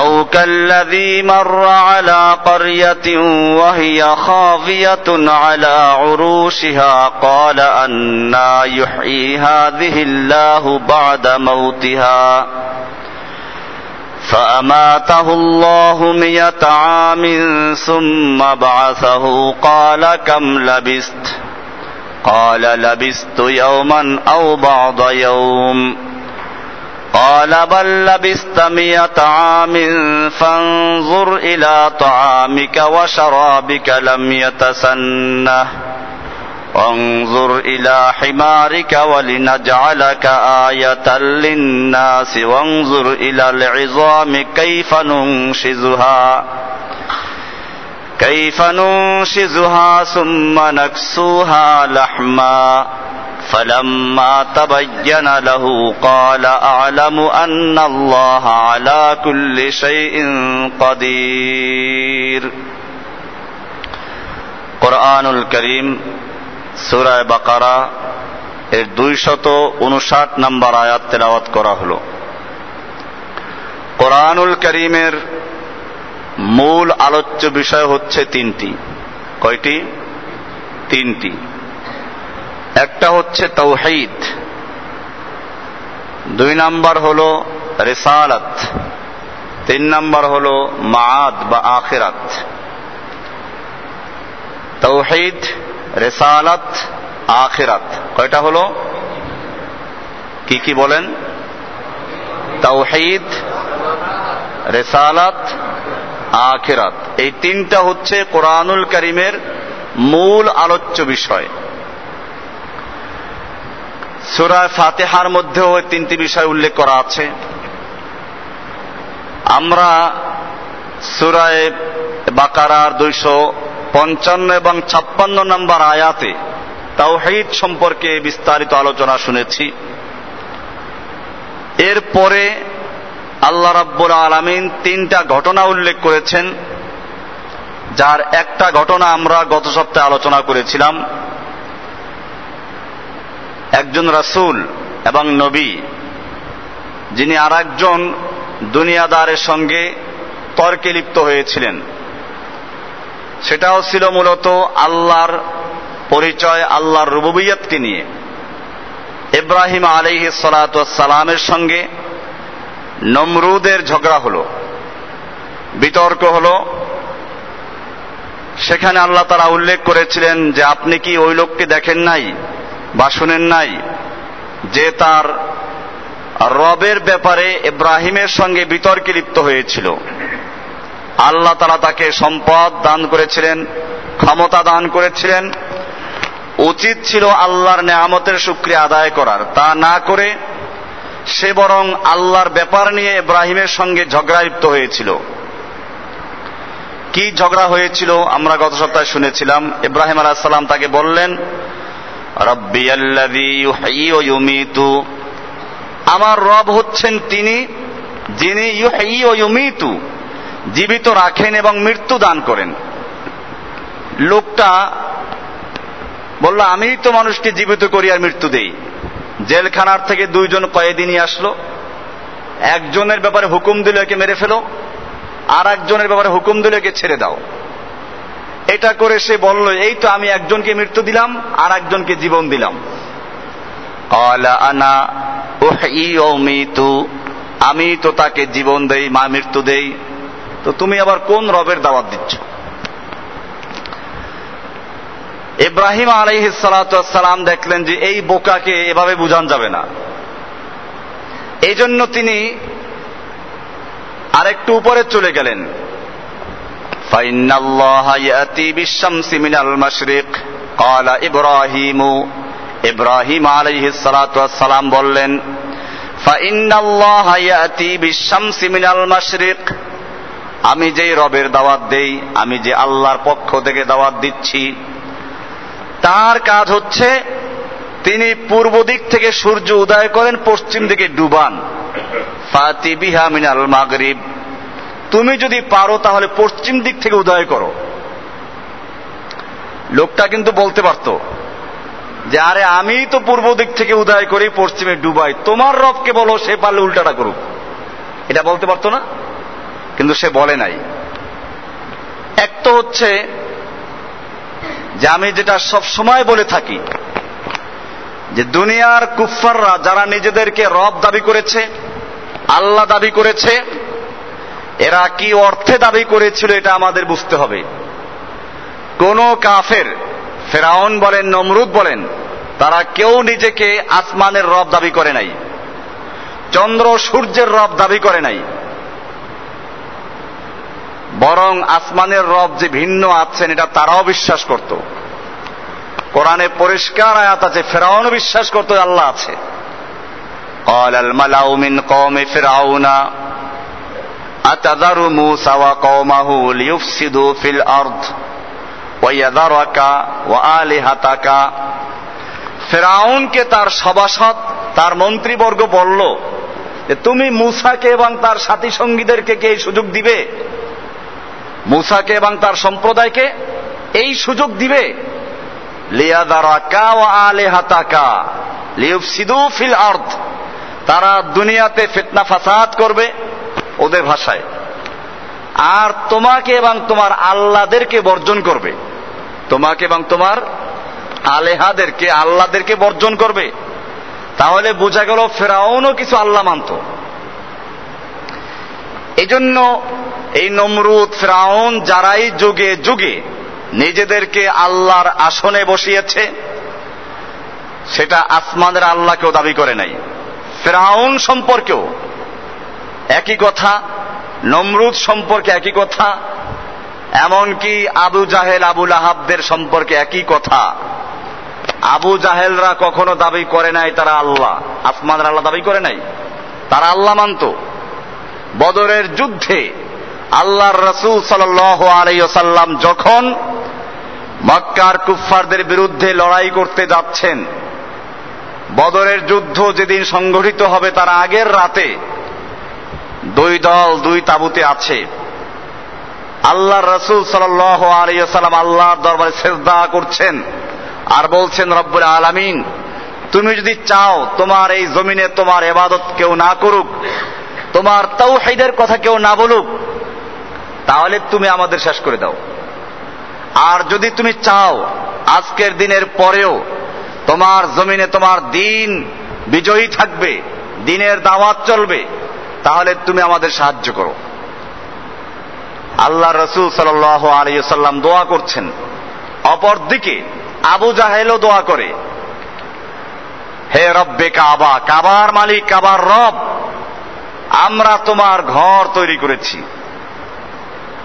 أو كالذي مر على قرية وهي خاوية على عروشها قال أنا يحيي هذه الله بعد موتها. فأماته الله مئة عام ثم بعثه. قال كم لبست؟ قال لبست يوما أو بعض يوم. قال بل لبست مئة عام فانظر إلى طعامك وشرابك لم يتسنه. وانظر إلى حمارك ولنجعلك آية للناس. وانظر إلى العظام كيف ننشزها. كيف ننشزها ثم نكسوها لحما. فلما تبين له قال اعلم ان الله على كل شيء قدير কোরআনুল করিম সুরায় বাকারা এর দুইশত উনষাট নম্বর আয়াত তেলাওয়াত করা হল কোরআনুল করিমের মূল আলোচ্য বিষয় হচ্ছে তিনটি কয়টি তিনটি একটা হচ্ছে তৌহিদ, দুই নাম্বার হল রেসালাত, তিন নাম্বার হল মাদ বা আখেরাত। তৌহিদ, রেসালাত, আখেরাত, কয়টা হলো? কি কি বলেন? তৌহিদ, রেসালাত, আখেরাত। এই তিনটা হচ্ছে কোরআনুল করিমের মূল আলোচ্য বিষয়। সুরায় ফাতেহার মধ্যেও তিনটি বিষয় উল্লেখ করা আছে। আমরা সুরায় বাকারার দুইশো পঞ্চান্ন এবং ছাপ্পান্ন নম্বর আয়াতে তাওহিদ সম্পর্কে বিস্তারিত আলোচনা শুনেছি। এরপরে আল্লাহ রাব্বুল আলমিন তিনটা ঘটনা উল্লেখ করেছেন, যার একটা ঘটনা আমরা গত সপ্তাহে আলোচনা করেছিলাম। একজন রাসুল এবং নবী, যিনি আর একজন দুনিয়াদারের সঙ্গে তর্কে লিপ্ত হয়েছিলেন। সেটাও ছিল মূলত আল্লাহর পরিচয়, আল্লাহর রুবুবিয়তকে নিয়ে। ইব্রাহিম আলিহ সালামের সঙ্গে নমরুদের ঝগড়া হলো, বিতর্ক হলো। সেখানে আল্লাহ তারা উল্লেখ করেছিলেন যে, আপনি কি ওই লোককে দেখেন নাই? বা শুনেন নাই, যে তার রবের ব্যাপারে ইব্রাহিমের সঙ্গে বিতর্কে লিপ্ত হয়েছিল। আল্লাহ তারা তাকে সম্পদ দান করেছিলেন, ক্ষমতা দান করেছিলেন। উচিত ছিল আল্লাহর নেয়ামতের শুক্রিয়া আদায় করার। তা না করে সে বরং আল্লাহর ব্যাপার নিয়ে ইব্রাহিমের সঙ্গে ঝগড়া লিপ্ত হয়েছিল। কি ঝগড়া হয়েছিল আমরা গত সপ্তাহে শুনেছিলাম। ইব্রাহিম আলাহিসাল্লাম তাকে বললেন আমার রব হচ্ছেন তিনি, যিনি ইউমিতু, জীবিত রাখেন এবং মৃত্যু দান করেন। লোকটা বলল আমি তো মানুষকে জীবিত করি আর মৃত্যু দেই। জেলখানার থেকে দুইজন কয়েদি নিয়ে আসলো। একজনের ব্যাপারে হুকুম দিল একে মেরে ফেলো আর একজনের ব্যাপারে হুকুম দিল একে ছেড়ে দাও। এটা করে সে বলল, এই তো আমি একজনকে মৃত্যু দিলাম আর একজনকে জীবন দিলাম। আনা আমি তো তাকে জীবন দেই, মা মৃত্যু দেই। তো তুমি আবার কোন রবের দাওয়াত দিচ্ছ? ইব্রাহিম আলাইহিসালাম দেখলেন যে এই বোকাকে এভাবে বুঝান যাবে না। এই জন্য তিনি আরেকটু উপরে চলে গেলেন। ইব্রাহিম ইব্রাহিম আলাইহিসালাম বললেন আমি যেই রবের দাওয়াত দেই, আমি যে আল্লাহর পক্ষ থেকে দাওয়াত দিচ্ছি। তার কাজ হচ্ছে, তিনি পূর্ব দিক থেকে সূর্য উদয় করেন, পশ্চিম দিকে ডুবান। ফাতি বিহা মিনাল মাগরিব। তুমি যদি পারো তাহলে পশ্চিম দিক থেকে উদয় করো। লোকটা কিন্তু বলতে পারত যে, আরে আমি তো পূর্ব দিক থেকে উদয় করি, পশ্চিমে ডুবাই। তোমার রবকে বলো, সে পারলে উল্টাটা করুক। এটা বলতে পারতো না, কিন্তু সে বলে নাই। এক তো হচ্ছে যে, আমি যেটা সব সময় বলে থাকি, যে দুনিয়ার কুফাররা যারা নিজেদেরকে রব দাবি করেছে, আল্লাহ দাবি করেছে এরা কি অর্থে দাবি করেছিল এটা আমাদের বুঝতে হবে কোন কাফের ফেরাউন বলেন নমরুদ বলেন তারা কেউ নিজেকে আসমানের রব দাবি করে নাই চন্দ্র সূর্যের রব দাবি করে নাই বরং আসমানের রব যে ভিন্ন আছেন এটা তারাও বিশ্বাস করত কোরআনে পরিষ্কার আয়াত আছে ফেরাউন বিশ্বাস করতো আল্লাহ আছে قال الملأ من قوم فرعون আতাদারু মুসা ওয়া কওমাহু লিয়ুফসিদু ফিল আরদ ওয়া ইয়াদারাকা ওয়া ফেরাউনকে তার সভাসদ, তার মন্ত্রীবর্গ বলল, যে তুমি মুসাকে এবং তার সাথী সঙ্গীদেরকে কে সুযোগ দিবে? মুসাকে এবং তার সম্প্রদায়কে এই সুযোগ দিবে? লিয়াদারাকা ও আলেহাতাকা। লিউফসিদু ফিল আর্থ তারা দুনিয়াতে ফিতনা ফাসাদ করবে। ওদের ভাষায়। আর তোমাকে এবং তোমার আল্লাহদেরকে বর্জন করবে। তোমাকে এবং তোমার আলেহাদেরকে আল্লাহদেরকে বর্জন করবে। তাহলে বোঝা গেল ফেরাউনও কিছু আল্লাহ মানত। এই জন্য এই নমরুদ ফেরাউন যারাই যুগে যুগে নিজেদেরকে আল্লাহর আসনে বসিয়েছে, সেটা আসমানের আল্লাহকেও দাবি করে নাই। ফেরাউন সম্পর্কেও একই কথা, নমরুদ সম্পর্কে একই কথা, এমনকি আবু জাহেল আবুল আহাবদের সম্পর্কে একই কথা। আবু জাহেলরা কখনো দাবি করে নাই তারা আল্লাহ। আসমানের আল্লাহ দাবি করে নাই। তারা আল্লাহ মানত। বদরের যুদ্ধে আল্লাহর রসুল সাল আলাইসাল্লাম যখন মক্কার কুফফারদের বিরুদ্ধে লড়াই করতে যাচ্ছেন, বদরের যুদ্ধ যেদিন সংগঠিত হবে তার আগের রাতে দুই দল, দুই তাবুতে আছে। আল্লাহ রসুল সাল আলিয়াল্লাম আল্লাহর দরবারে সেজদা করছেন আর বলছেন, রব্বুল আলামিন, তুমি যদি চাও তোমার এই জমিনে তোমার এবাদত কেউ না করুক, তোমার তাওহীদের কথা কেউ না বলুক, তাহলে তুমি আমাদের শেষ করে দাও। আর যদি তুমি চাও আজকের দিনের পরেও তোমার জমিনে তোমার দিন বিজয়ী থাকবে, দিনের দাওয়াত চলবে তাহলে তুমি আমাদের সাহায্য করো। আল্লাহ রসুল সাল আলিয়াল্লাম দোয়া করছেন। অপরদিকে আবু জাহেলও দোয়া করে। হে রব্বে কাবা, কাবার মালিক, কাবার রব, আমরা তোমার ঘর তৈরি করেছি।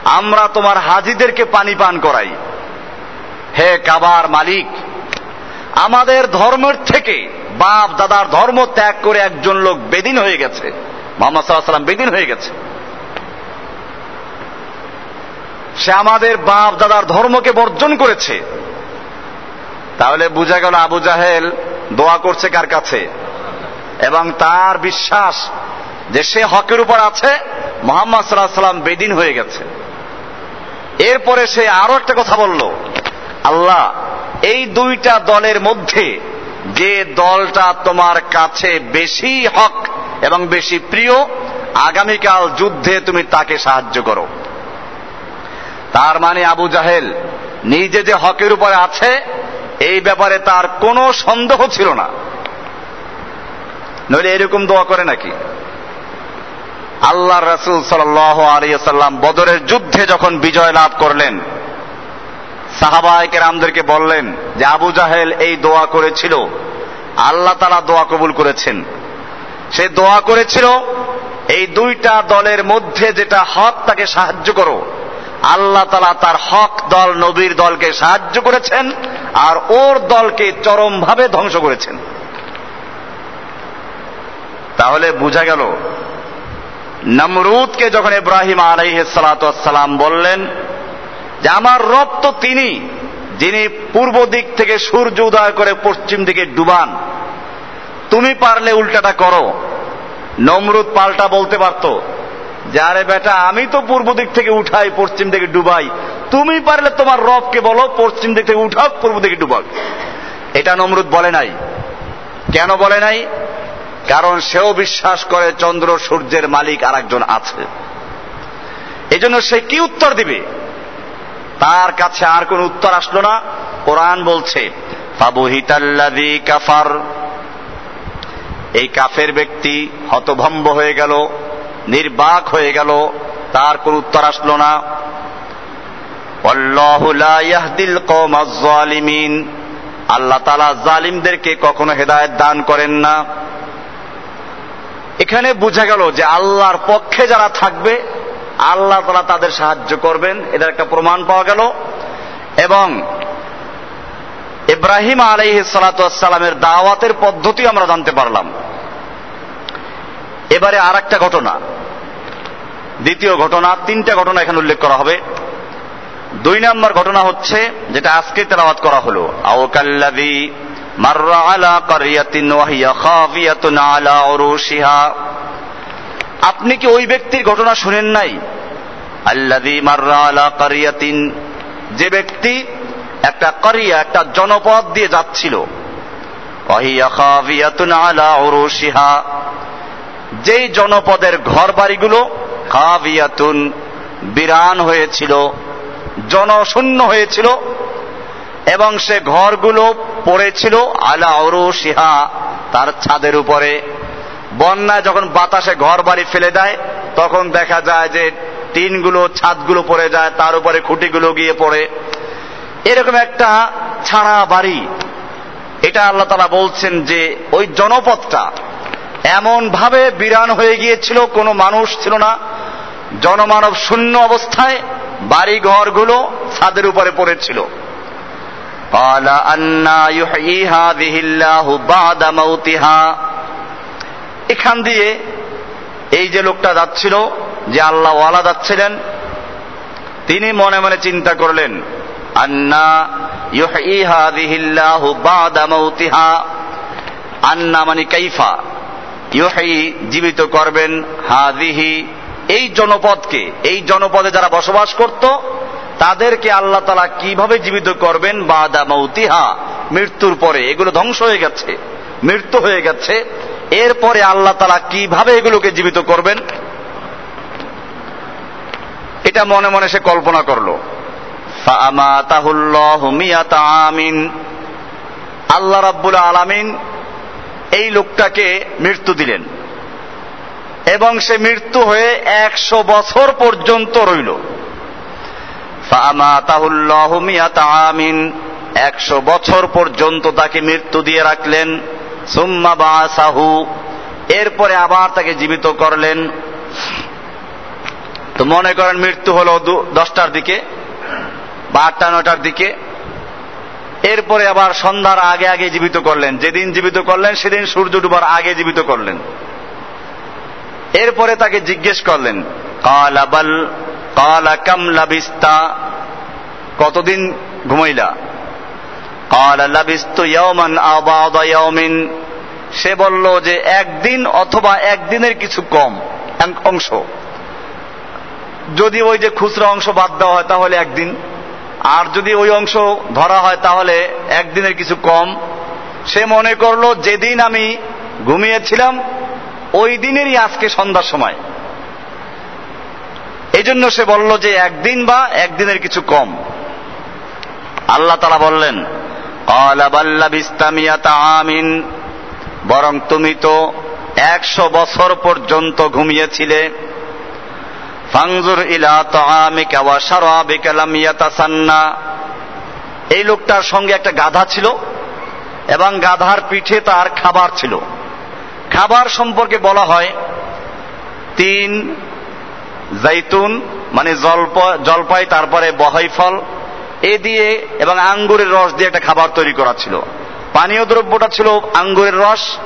আমরা তোমার হাজিদেরকে পানি পান করাই। হে কাবার মালিক, আমাদের ধর্মের থেকে বাপ দাদার ধর্ম ত্যাগ করে একজন লোক বেদিন হয়ে গেছে। মোহাম্মদ সাল্লাম বেদিন হয়ে গেছে। সে আমাদের বাপ দাদার ধর্মকে বর্জন করেছে। তাহলে বোঝা গেল আবু জাহেল দোয়া করছে কার কাছে? এবং তার বিশ্বাস যে সে হকের উপর আছে, মোহাম্মদ সাল্লাহ সাল্লাম বেদিন হয়ে গেছে। এরপরে সে আরও একটা কথা বলল, আল্লাহ, এই দুইটা দলের মধ্যে যে দলটা তোমার কাছে বেশি হক এবং বেশি প্রিয়, আগামীকাল যুদ্ধে তুমি তাকে সাহায্য করো। তার মানে আবু জাহেল নিজে যে হকের উপরে আছে, এই ব্যাপারে তার কোনো সন্দেহ ছিল না। নইলে এরকম দোয়া করে নাকি? আল্লাহ রসুল সাল আলিয়াল্লাম বদরের যুদ্ধে যখন বিজয় লাভ করলেন সাহাবায়কের আমদেরকে বললেন, যে আবু জাহেল এই দোয়া করেছিল, আল্লাহ তালা দোয়া কবুল করেছেন। সে দোয়া করেছিল, এই দুইটা দলের মধ্যে যেটা হক তাকে সাহায্য করো। আল্লাহ তালা তার হক দল, নবীর দলকে সাহায্য করেছেন, আর ওর দলকে চরমভাবে ধ্বংস করেছেন। তাহলে বোঝা গেল, নমরুদকে যখন ইব্রাহিম আলাইহ সালাম বললেন যে আমার রব তো তিনি, যিনি পূর্ব দিক থেকে সূর্য উদয় করে পশ্চিম দিকে ডুবান। তুমি পারলে উল্টাটা করো। নমরুদ পাল্টা বলতে পারতো, যে আরে বেটা, আমি তো পূর্ব দিক থেকে উঠাই, পশ্চিম দিকে ডুবাই। তুমি পারলে তোমার রবকে বলো, পশ্চিম দিক থেকে উঠাও, পূর্ব দিকে ডুবাক এটা নমরুদ বলে নাই। কেন বলে নাই? কারণ সেও বিশ্বাস করে চন্দ্র সূর্যের মালিক আর একজন আছে। এজন্য সে কি উত্তর দিবে? তার কাছে আর কোন উত্তর আসলো না। কোরআন বলছে কাফার। এই কাফের ব্যক্তি হতভম্ব হয়ে গেল, নির্বাক হয়ে গেল, তার কোন উত্তর আসলো না। আল্লাহ তালা জালিমদেরকে কখনো হেদায়ত দান করেন না। এখানে বোঝা গেল যে আল্লাহর পক্ষে যারা থাকবে আল্লাহ তালা তাদের সাহায্য করবেন এটার একটা প্রমাণ পাওয়া গেল। এবং ইব্রাহিম আলাইহ সালাতামের দাওয়াতের পদ্ধতি আমরা জানতে পারলাম। এবারে আর একটা ঘটনা। দ্বিতীয় ঘটনা, তিনটা ঘটনা এখানে উল্লেখ করা হবে। দুই নম্বর ঘটনা হচ্ছে, যেটা আজকে তেলাওয়াত করা হলো। আওকাল্লাদি মাররা আলা কারিয়াতিন ওয়াহিয়া খাফিয়াতুন আলা উরুশিহা। আপনি কি ওই ব্যক্তির ঘটনা শুনেন নাই? আল্লাদি আলা কারিয়াতিন যে ব্যক্তি একটা কারিয়া একটা জনপদ দিয়ে যাচ্ছিল। আলা যেই জনপদের ঘর বাড়িগুলো খাবিয়াতুন বিরান হয়েছিল, জনশূন্য হয়েছিল, এবং সে ঘরগুলো পড়েছিল আলা সিহা তার ছাদের উপরে। বন্যায় যখন বাতাসে ঘর বাড়ি ফেলে দেয়, তখন দেখা যায় যে টিনগুলো, ছাদগুলো পড়ে যায়, তার উপরে খুঁটিগুলো গিয়ে পড়ে। এরকম একটা ছাড়া বাড়ি। এটা আল্লাহ তারা বলছেন যে ওই জনপদটা এমন ভাবে বিরান হয়ে গিয়েছিল, কোনো মানুষ ছিল না। জনমানব শূন্য অবস্থায় বাড়ি ঘরগুলো ছাদের উপরে পড়েছিল। এখান দিয়ে এই যে লোকটা যাচ্ছিল, যে আল্লাহ ওয়ালা যাচ্ছিলেন, তিনি মনে মনে চিন্তা করলেন, আন্না মানে কাইফা? জীবিত করবেন হাদিহি। এই জনপদকে, এই জনপদে যারা বসবাস করত, তাদেরকে আল্লাহ তালা কীভাবে জীবিত করবেন? বাদা মৌতিহা মৃত্যুর পরে। এগুলো ধ্বংস হয়ে গেছে। মৃত্যু হয়ে গেছে। এরপরে আল্লাহ তালা কীভাবে এগুলোকে জীবিত করবেন? এটা মনে মনে সে কল্পনা করল। আল্লাহ রাব্বুল আলামিন এই লোকটাকে মৃত্যু দিলেন। এবং সে মৃত্যু হয়ে একশো বছর পর্যন্ত রইল। আমিন। একশো বছর পর্যন্ত তাকে মৃত্যু দিয়ে রাখলেন। সুম্মা বাসাহু। এরপরে আবার তাকে জীবিত করলেন। তো মনে করেন মৃত্যু হলো দশটার দিকে, বা আটটা, নয়টার দিকে। এরপরে আবার সন্ধ্যার আগে আগে জীবিত করলেন। যেদিন জীবিত করলেন, সেদিন সূর্য ডুবার আগে জীবিত করলেন। এরপরে তাকে জিজ্ঞেস করলেন কালাবাল কালা কামলা বিস্তা কতদিন ঘুমাইলা কালা লাবিস্তু ইয়াওমান আবাদা ইয়াওমিন সে বলল যে একদিন অথবা একদিনের কিছু কম অংশ। যদি ওই যে খুচরা অংশ বাদ দেওয়া হয় তাহলে একদিন, আর যদি ওই অংশ ধরা হয় তাহলে একদিনের কিছু কম। সে মনে করল, যেদিন আমি ঘুমিয়েছিলাম, ওই দিনেরই আজকে সন্ধ্যার সময়। এই জন্য সে বলল যে একদিন বা একদিনের কিছু কম। আল্লাহ তারা বললেন বরং তুমি তো একশো বছর পর্যন্ত ঘুমিয়েছিলে। ফাংজুর ইলা তাআমিকা ওয়া শারাবিকা লাম এই লোকটার সঙ্গে একটা গাধা ছিল এবং গাধার পিঠে তার খাবার ছিল। খাবার সম্পর্কে বলা হয় তিন জাইতুন মানে জলপ, জলপাই, তারপরে বহাই ফল এ দিয়ে এবং আঙ্গুরের রস দিয়ে একটা খাবার তৈরি করা ছিল। পানীয় দ্রব্যটা ছিল আঙ্গুরের রস,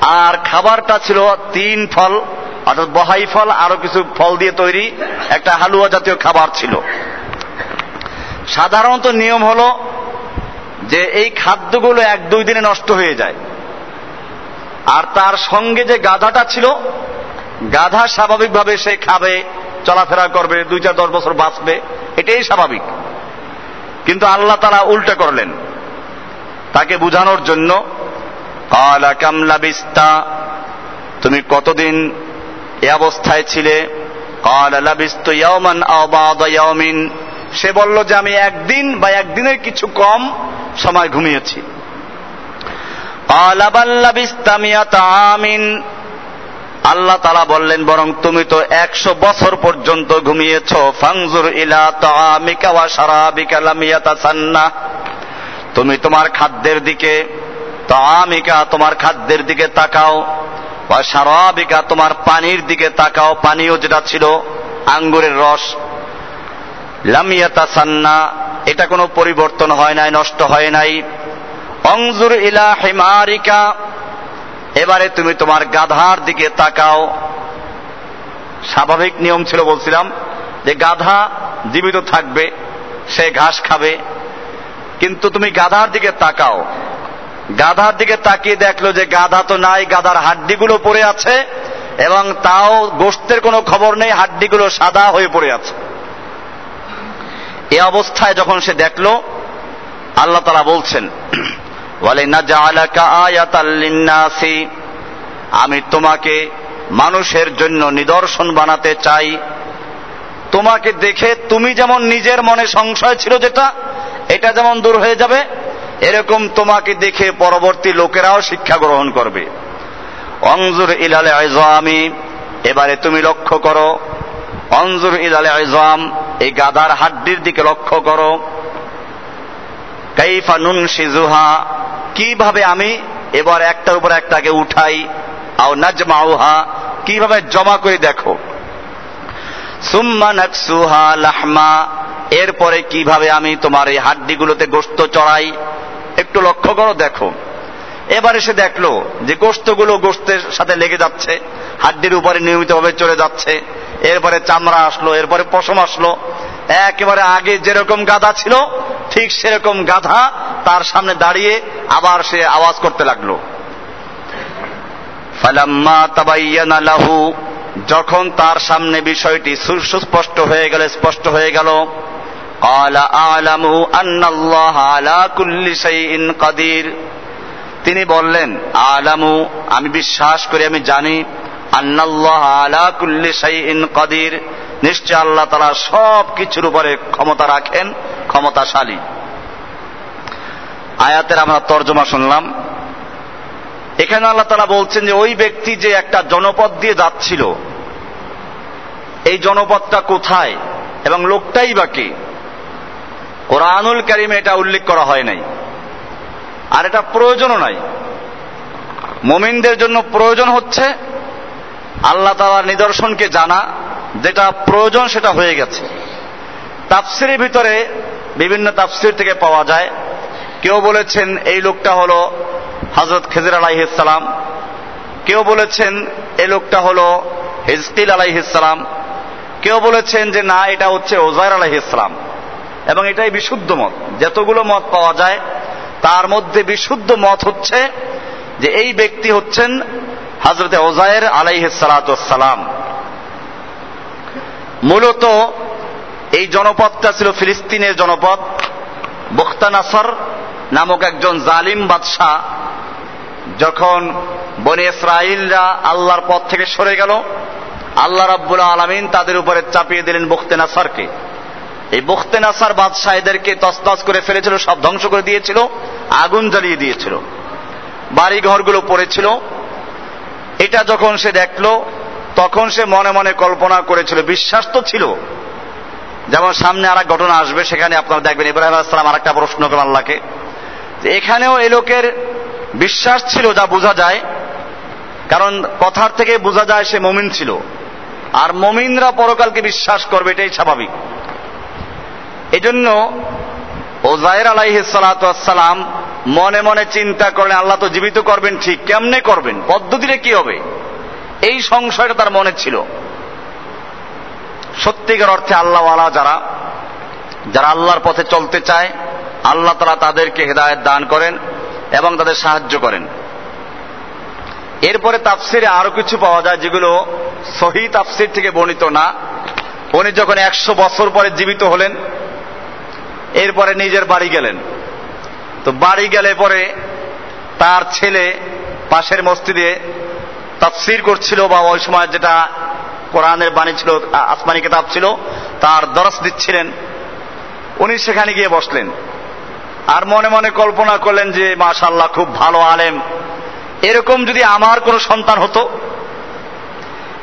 আর খাবারটা ছিল তিন ফল, অর্থাৎ বহাই ফল, আরও কিছু ফল দিয়ে তৈরি একটা হালুয়া জাতীয় খাবার ছিল। সাধারণত নিয়ম হল যে এই খাদ্যগুলো এক দুই দিনে নষ্ট হয়ে যায়। আর তার সঙ্গে যে গাধাটা ছিল, গাধা স্বাভাবিকভাবে সে খাবে, চলাফেরা করবে, দুই চার দশ বছর বাঁচবে, এটাই স্বাভাবিক। কিন্তু আল্লাহ তারা উল্টা করলেন। তাকে বুঝানোর জন্য তুমি কতদিন এ অবস্থায় ছিলে? সে বলল যে, আমি একদিন বা একদিনের কিছু কম সময় ঘুমিয়েছি। আল্লাহ তালা বললেন, বরং তুমি তো একশো বছর পর্যন্ত ঘুমিয়েছ ফাংজুর ইলা তামিকা ওয়া সারাবিকা লামিয়াতা সান্না তুমি তোমার খাদ্যের দিকে তামিকা তোমার খাদ্যের দিকে তাকাও বা সারাবিকা তোমার পানির দিকে তাকাও, পানীয় যেটা ছিল আঙ্গুরের রস। লামিয়াতা সান্না এটা কোনো পরিবর্তন হয় নাই, নষ্ট হয় নাই। অংজুর ইলা হিমারিকা এবারে তুমি তোমার গাধার দিকে তাকাও। স্বাভাবিক নিয়ম ছিল বলছিলাম যে গাধা জীবিত থাকবে, সে ঘাস খাবে। কিন্তু তুমি গাধার দিকে তাকাও। গাধার দিকে তাকিয়ে দেখল যে গাধা তো নাই, গাধার হাড্ডিগুলো পড়ে আছে এবং তাও গোষ্ঠের কোনো খবর নেই, হাড্ডিগুলো সাদা হয়ে পড়ে আছে। এ অবস্থায় যখন সে দেখল, আল্লাহ তারা বলছেন আমি তোমাকে মানুষের জন্য নিদর্শন বানাতে চাই। তোমাকে দেখে তুমি যেমন নিজের মনে সংশয় ছিল যেটা, এটা যেমন দূর হয়ে যাবে, এরকম তোমাকে দেখে পরবর্তী লোকেরাও শিক্ষা গ্রহণ করবে। অঞ্জুর ইলালে আইজামি এবারে তুমি লক্ষ্য করো অঞ্জুর ইলালে আইজাম এই গাদার হাড্ডির দিকে লক্ষ্য করো। কাইফা নুন সিজুহা কীভাবে আমি এবার একটার উপর একটাকে উঠাই? আও নাজমাউহা কীভাবে জমা করে দেখো। সুম্মা নাকসুহা লাহমা, এরপরে কীভাবে আমি তোমার এই হাড্ডিগুলোতে গোস্ত চড়াই? একটু লক্ষ্য করো দেখো। এবারে সে দেখল যে গোস্তগুলো গোস্তের সাথে লেগে যাচ্ছে, হাড্ডির উপরে নিয়মিতভাবে চলে যাচ্ছে। এরপরে চামড়া আসলো, এরপরে পশম আসলো। একেবারে আগে যেরকম গাধা ছিল, ঠিক সেরকম গাধা তার সামনে দাঁড়িয়ে আবার সে আওয়াজ করতে লাগল। ফালাম্মা লাহু, যখন তার সামনে বিষয়টি সুস্পষ্ট হয়ে গেল, স্পষ্ট হয়ে গেল আলামু আন্নাল্লাহ তিনি বললেন, আলামু, আমি বিশ্বাস করি, আমি জানি, আন্নাল্লাহ আলা কুল্লি শাইইন কাদির। নিশ্চয় আল্লাহ তারা সব কিছুর উপরে ক্ষমতা রাখেন, ক্ষমতাশালী। আয়াতের আমরা তর্জমা শুনলাম। এখানে আল্লাহ তালা বলছেন যে, ওই ব্যক্তি যে একটা জনপদ দিয়ে যাচ্ছিল, এই জনপদটা কোথায় এবং লোকটাই বা কে? কোরআনুল কারিমে এটা উল্লেখ করা হয় নাই। আর এটা প্রয়োজনও নাই। মোমিনদের জন্য প্রয়োজন হচ্ছে আল্লাহ তালার নিদর্শনকে জানা, যেটা প্রয়োজন সেটা হয়ে গেছে। তাফসিরের ভিতরে বিভিন্ন তাফসির থেকে পাওয়া যায়। কেউ বলেছেন এই লোকটা হলো হজরত খেজির আলাইহিসালাম কেউ বলেছেন এই লোকটা হলো হিজকিল আলাইহিসালাম কেউ বলেছেন যে না, এটা হচ্ছে ওজাইর আলাইহিসালাম এবং এটাই বিশুদ্ধ মত। যতগুলো মত পাওয়া যায়, তার মধ্যে বিশুদ্ধ মত হচ্ছে যে এই ব্যক্তি হচ্ছেন হজরতে ওজায়ের আলাইহিসালাম মূলত এই জনপদটা ছিল ফিলিস্তিনের জনপদ, বখতানাসর নামক একজন জালিম বাদশাহ যখন বনে ইসরাইলরা আল্লাহর পথ থেকে সরে গেল, আল্লাহ রাব্বুল আলমিন তাদের উপরে চাপিয়ে দিলেন বখতেনাসারকে এই বখতেনাসার বাদশাহ এদেরকে তসতস করে ফেলেছিল, সব ধ্বংস করে দিয়েছিল, আগুন জ্বালিয়ে দিয়েছিল। বাড়ি ঘরগুলো পড়েছিল। এটা যখন সে দেখল, তখন সে মনে মনে কল্পনা করেছিল, বিশ্বাস তো ছিল। যেমন সামনে আর ঘটনা আসবে, সেখানে আপনারা দেখবেন ইব্রাহিম আলাইসালাম আর একটা প্রশ্ন করেন আল্লাহকে। এখানেও এ লোকের বিশ্বাস ছিল যা বোঝা যায়, কারণ কথার থেকে বোঝা যায় সে মমিন ছিল। আর মমিনরা পরকালকে বিশ্বাস করবে, এটাই স্বাভাবিক। এজন্য ওজায়ের আলাইহি সালাম মনে মনে চিন্তা করলেন, আল্লাহ তো জীবিত করবেন, ঠিক কেমনে করবেন, পদ্ধতিটা কি হবে? এই সংশয়টা তার মনে ছিল। সত্যিকার অর্থে আল্লাহওয়ালা যারা যারা আল্লাহর পথে চলতে চায় আল্লাহ তারা তাদেরকে হেদায়ত দান করেন এবং তাদের সাহায্য করেন। এরপরে তাফসিরে আরও কিছু পাওয়া যায় যেগুলো সহি তাফসির থেকে বর্ণিত না। উনি যখন একশো বছর পরে জীবিত হলেন, এরপরে নিজের বাড়ি গেলেন। তো বাড়ি গেলে পরে তার ছেলে পাশের মসজিদে তাফসির করছিল বা ওই সময় যেটা কোরআনের বাণী ছিল আসমানি কিতাব ছিল, তার দরস দিচ্ছিলেন। উনি সেখানে গিয়ে বসলেন। আর মনে মনে কল্পনা করলেন যে মাশাল্লাহ খুব ভালো আলেম। এরকম যদি আমার কোনো সন্তান হতো,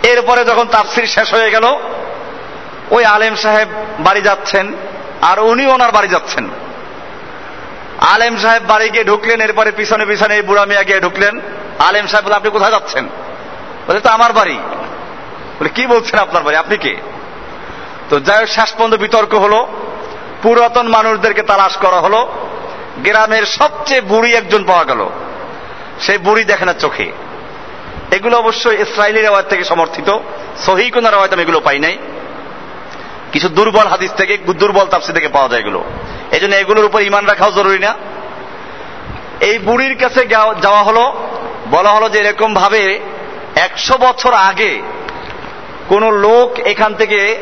এরপরে যখন তাফসির শেষ হয়ে গেল, ওই আলেম সাহেব বাড়ি যাচ্ছেন, আর উনি ওনার বাড়ি যাচ্ছেন। আলেম সাহেব বাড়ি গিয়ে ঢুকলেন, এরপরে পিছনে পিছনে এই বুড়া মিয়া গিয়ে ঢুকলেন। আলেম সাহেব বলে আপনি কোথায় যাচ্ছেন? বলে তো আমার বাড়ি। বলে, কি বলছেন আপনার বাড়ি? আপনি কে? তো যাই হোক, শেষ পর্যন্ত বিতর্ক হলো। পুরাতন মানুষদেরকে তালাশ করা হলো। গ্রামের সবচেয়ে বুড়ি একজন পাওয়া গেল। সেই বুড়ি দেখে না চোখে। এগুলো অবশ্যই ইসরায়েলি রেওয়াজ থেকে সমর্থিত। সহি কোন রেওয়াজ আমি এগুলো পাই নাই। কিছু দুর্বল হাদিস থেকে, দুর্বল তাপসি থেকে পাওয়া যায় এগুলো। এই জন্য এগুলোর উপর ইমান রাখাও জরুরি না। এই বুড়ির কাছে যাওয়া হলো, বলা হলো যে এরকম ভাবে একশো বছর আগে কোন লোক এখান থেকে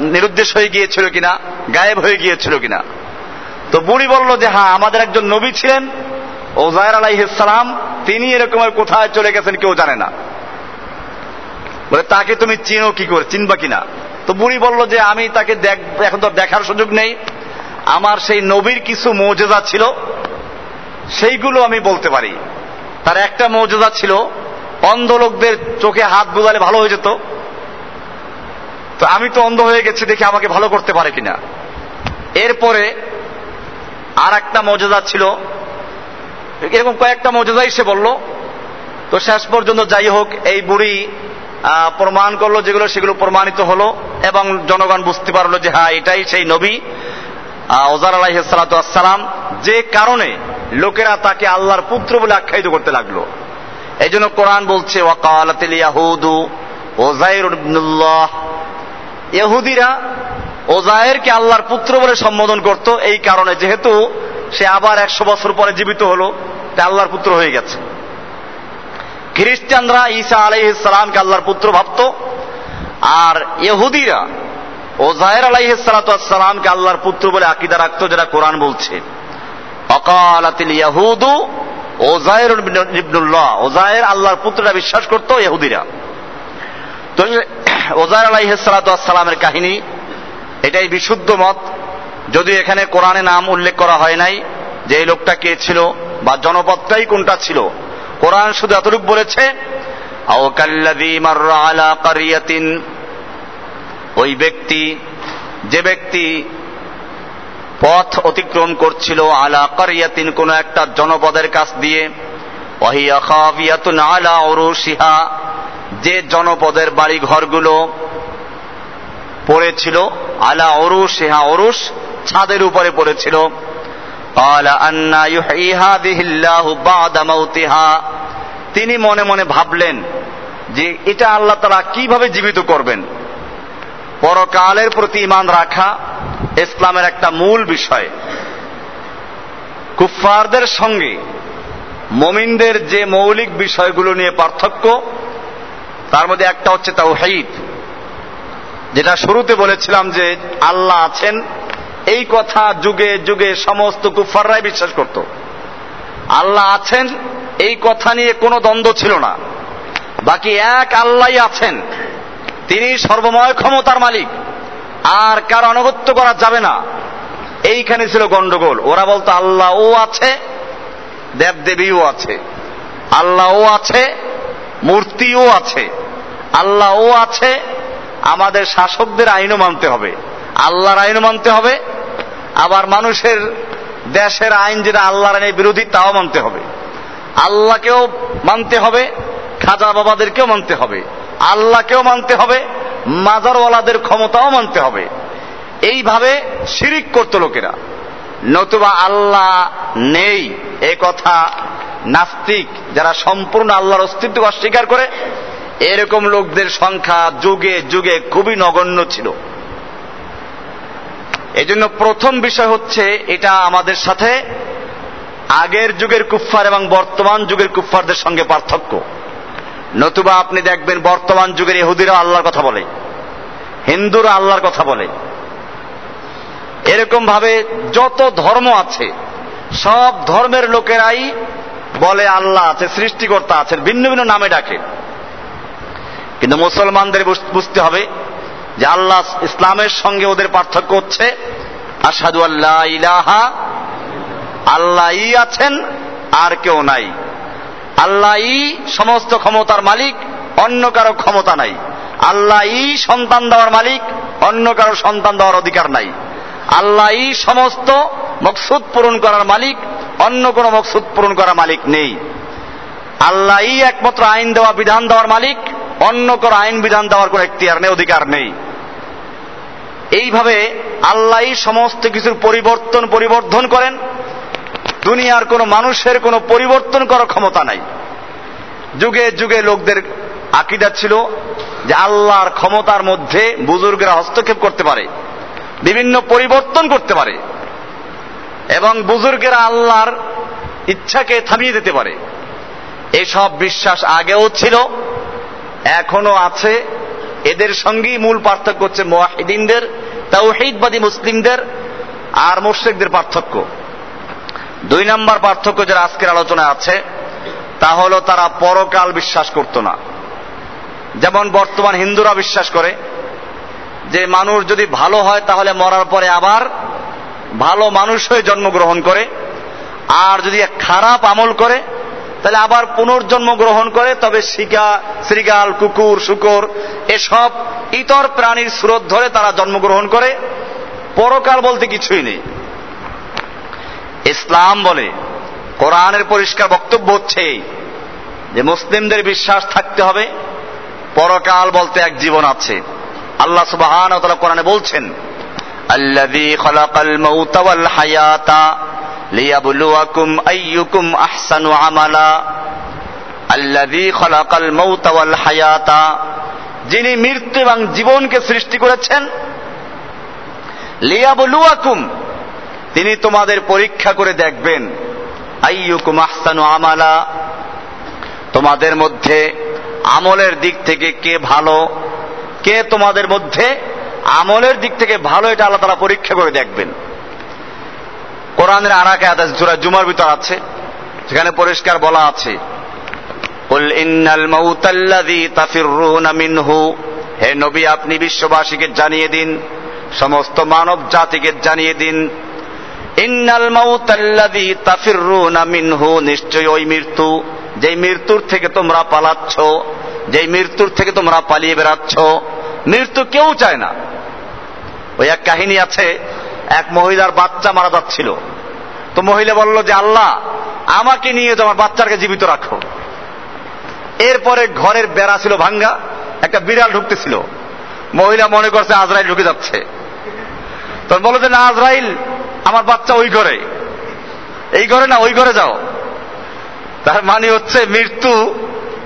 নিরুদ্দেশ হয়ে গিয়েছিল কিনা, গায়েব হয়ে গিয়েছিল কিনা। তো বুড়ি বলল যে হ্যাঁ আমাদের একজন নবী ছিলেন ওজায়ের আলাইসালাম তিনি এরকম কোথায় চলে গেছেন কেউ জানে না। বলে, তাকে তুমি চিনো কি করে, চিনবা কিনা? তো বুড়ি বলল যে, আমি তাকে এখন তো দেখার সুযোগ নেই। আমার সেই নবীর কিছু মৌজেজা ছিল, সেইগুলো আমি বলতে পারি। তার একটা মৌজেজা ছিল, অন্ধ লোকদের চোখে হাত বুঝালে ভালো হয়ে যেত। তো আমি তো অন্ধ হয়ে গেছি, দেখে আমাকে ভালো করতে পারে কিনা। এরপরে আর একটা মর্যাদা ছিল। এরকম কয়েকটা মর্যাদাই সে বলল। তো শেষ পর্যন্ত যাই হোক, এই বুড়ি প্রমাণ করল যেগুলো, সেগুলো প্রমাণিত হলো এবং জনগণ বুঝতে পারল যে হ্যাঁ এটাই সেই নবী ওজার আলাইসালাম যে কারণে লোকেরা তাকে আল্লাহর পুত্র বলে আখ্যায়িত করতে লাগল। এই জন্য কোরআন বলছে ওয়াকালাতিল ইয়াহুদু ওজাইরুল্লাহ ইহুদিরা ওজায়েরকে আল্লাহর পুত্র বলে সম্বোধন করত, এই কারণে যেহেতু সে আবার একশো বছর পরে জীবিত হলো তা আল্লাহর পুত্র হয়ে গেছে। খ্রিস্টানরা ঈসা আলাইহিসালামকে আল্লাহর পুত্র ভাবত, আর ইহুদিরা ওজায়ের আলাইহিসালামকে আল্লাহর পুত্র বলে আকিদা রাখতো, যেটা কোরআন বলছে। অকালাতিল ইয়াহুদু ওজায়ের ইবনুল্লাহ, ওজায়ের আল্লাহর পুত্ররা বিশ্বাস করতো ইহুদিরা। তো ওজায়ের আলাইহিসালামের কাহিনী এটাই বিশুদ্ধ মত। যদি এখানে কোরআনে নাম উল্লেখ করা হয় নাই যে এই লোকটা কে ছিল বা জনপদটাই কোনটা ছিল। কোরআন শুধু এতটুকু বলেছে ওই ব্যক্তি, যে ব্যক্তি পথ অতিক্রম করছিল আলা কারিয়াতিন কোন একটা জনপদের কাছ দিয়ে আলা ওরুসিহা যে জনপদের বাড়ি ঘরগুলো পড়েছিল, আলা অরুষ হা অরুষ ছাদের উপরে পড়েছিল। তিনি মনে মনে ভাবলেন যে এটা আল্লাহ তারা কীভাবে জীবিত করবেন। পরকালের প্রতি ইমান রাখা ইসলামের একটা মূল বিষয়। কুফফারদের সঙ্গে মমিনদের যে মৌলিক বিষয়গুলো নিয়ে পার্থক্য, তার মধ্যে একটা হচ্ছে তাও যেটা শুরুতে বলেছিলাম যে আল্লাহ আছেন, এই কথা যুগে যুগে সমস্ত কুফাররাই বিশ্বাস করত। আল্লাহ আছেন, এই কথা নিয়ে কোনো দ্বন্দ্ব ছিল না। বাকি এক আল্লাহ আছেন, তিনি সর্বময় ক্ষমতার মালিক, আর কার অনগত্য করা যাবে না। এইখানে ছিল গন্ডগোল ওরা বলতো আল্লাহ ও আছে, দেবদেবীও আছে। আল্লাহ ও আছে, মূর্তিও আছে। আল্লাহ ও আছে আমাদের শাসকদের আইনও মানতে হবে। আল্লাহর আইনও মানতে হবে। আবার মানুষের দেশের আইন যেটা আল্লাহর আইনের বিরোধী, তাও মানতে হবে। আল্লাহকেও মানতে হবে, খাজা বাবাদেরকেও মানতে হবে। আল্লাহকেও মানতে হবে, মাজারওয়ালাদের ক্ষমতাও মানতে হবে। এইভাবে শিরিক করত লোকেরা। নতুবা আল্লাহ নেই, এ কথা নাস্তিক, যারা সম্পূর্ণ আল্লাহর অস্তিত্ব অস্বীকার করে এরকম লোকদের সংখ্যা যুগে যুগে খুবই নগণ্য ছিল। এজন্য প্রথম বিষয় হচ্ছে, এটা আমাদের সাথে আগের যুগের কুফফার এবং বর্তমান যুগের কুফফারদের সঙ্গে পার্থক্য। নতুবা আপনি দেখবেন বর্তমান যুগের ইহুদিরা আল্লাহর কথা বলে, হিন্দুরা আল্লাহর কথা বলে। এরকম ভাবে যত ধর্ম আছে, সব ধর্মের লোকেরাই বলে আল্লাহ আছে, সৃষ্টিকর্তা আছেন, ভিন্ন ভিন্ন নামে ডাকে। কিন্তু মুসলমানদের বুঝতে হবে যে আল্লাহ ইসলামের সঙ্গে ওদের পার্থক্য হচ্ছে আসাদু আল্লাহ ইলাহা আল্লাহ আছেন, আর কেউ নাই। আল্লাহ সমস্ত ক্ষমতার মালিক, অন্য কারও ক্ষমতা নাই। আল্লাহ সন্তান দেওয়ার মালিক, অন্য কারও সন্তান দেওয়ার অধিকার নাই। আল্লাহ সমস্ত মকসুদ পূরণ করার মালিক, অন্য কোন মকসুদ পূরণ করার মালিক নেই। আল্লাহ একমাত্র আইন দেওয়া, বিধান দেওয়ার মালিক অন্য কোন আইন, বিধান দেওয়ার কোন এখতিয়ার নেই, অধিকার নেই। এইভাবে আল্লাহ সমস্ত কিছুর পরিবর্তন পরিবর্ধন করেন। দুনিয়ার কোন মানুষের কোন পরিবর্তন করার ক্ষমতা নাই। যুগে যুগে লোকদের আকিদা ছিল যে আল্লাহর ক্ষমতার মধ্যে বুজুর্গরা হস্তক্ষেপ করতে পারে, বিভিন্ন পরিবর্তন করতে পারে এবং বুজুর্গেরা আল্লাহর ইচ্ছাকে থামিয়ে দিতে পারে। এসব বিশ্বাস আগেও ছিল। এখনও আছে। এদের সঙ্গেই মূল পার্থক্য হচ্ছে মোয়াহিদিনদের তাওহিদবাদী মুসলিমদের আর মুশ্রিকদের পার্থক্য। দুই নম্বর পার্থক্য যারা আজকের আলোচনায় আছে, তা হলো তারা পরকাল বিশ্বাস করত না। যেমন বর্তমান হিন্দুরা বিশ্বাস করে যে মানুষ যদি ভালো হয় তাহলে মরার পরে আবার ভালো মানুষ হয়ে জন্মগ্রহণ করে, আর যদি খারাপ আমল করে তাহলে আবার পুনর্জন্ম গ্রহণ করে, তবে শিকা শ্রীগাল কুকুর, শুকর, এসব ইতর প্রাণীর স্রোত ধরে তারা জন্মগ্রহণ করে। পরকাল বলতে কিছুই নেই। ইসলাম বলে, কোরআনের পরিষ্কার বক্তব্য হচ্ছে যে মুসলিমদের বিশ্বাস থাকতে হবে, পরকাল বলতে এক জীবন আছে। আল্লাহ সুবাহান কোরআনে বলছেন, আল্লাযী হায়াতা লিয়াবলুয়াকুম আইয়ুকুম আহসানু আমালা আল্লাযী খালাকাল হায়াতা। যিনি মৃত্যু এবং জীবনকে সৃষ্টি করেছেন। লিয়াবলুয়াকুম, তিনি তোমাদের পরীক্ষা করে দেখবেন। আইয়ুকুম আহসানু আমালা, তোমাদের মধ্যে আমলের দিক থেকে কে ভালো, কে তোমাদের মধ্যে আমলের দিক থেকে ভালো, এটা আল্লাহ তারা পরীক্ষা করে দেখবেন। কোরআনের আর এক আয়াত আছে জুমার ভিতর আছে, সেখানে পরিষ্কার বলা আছে। কুল ইন্নাল মাউতাল্লাযী তাফিররুনা মিনহু, হে নবী, আপনি বিশ্ববাসীকে জানিয়ে দিন, সমস্ত মানব জাতিকে জানিয়ে দিন। ইন্নাল মাউতাল্লাযী তাফিররুনা মিনহু নিশ্চয় ওই মৃত্যু যে মৃত্যুর থেকে তোমরা পালাচ্ছ যে মৃত্যুর থেকে তোমরা পালিয়ে বেড়াচ্ছ, মৃত্যু কেউ চায় না। ওই এক কাহিনী আছে, এক মহিলার বাচ্চা মারা যাচ্ছিল। তো মহিলা বলল যে, আল্লাহ, আমাকে নিয়ে তোমার বাচ্চাকে জীবিত রাখো। এরপরে ঘরের বেড়া ছিল ভাঙ্গা, একটা বিড়াল ঢুকতেছিল। মহিলা মনে করছে আজরাইল ঢুকে যাচ্ছে। তখন বলো যে, না, আজরাইল, আমার বাচ্চা ওই ঘরে। এই ঘরে না, ওই ঘরে যাও। তার মানে হচ্ছে মৃত্যু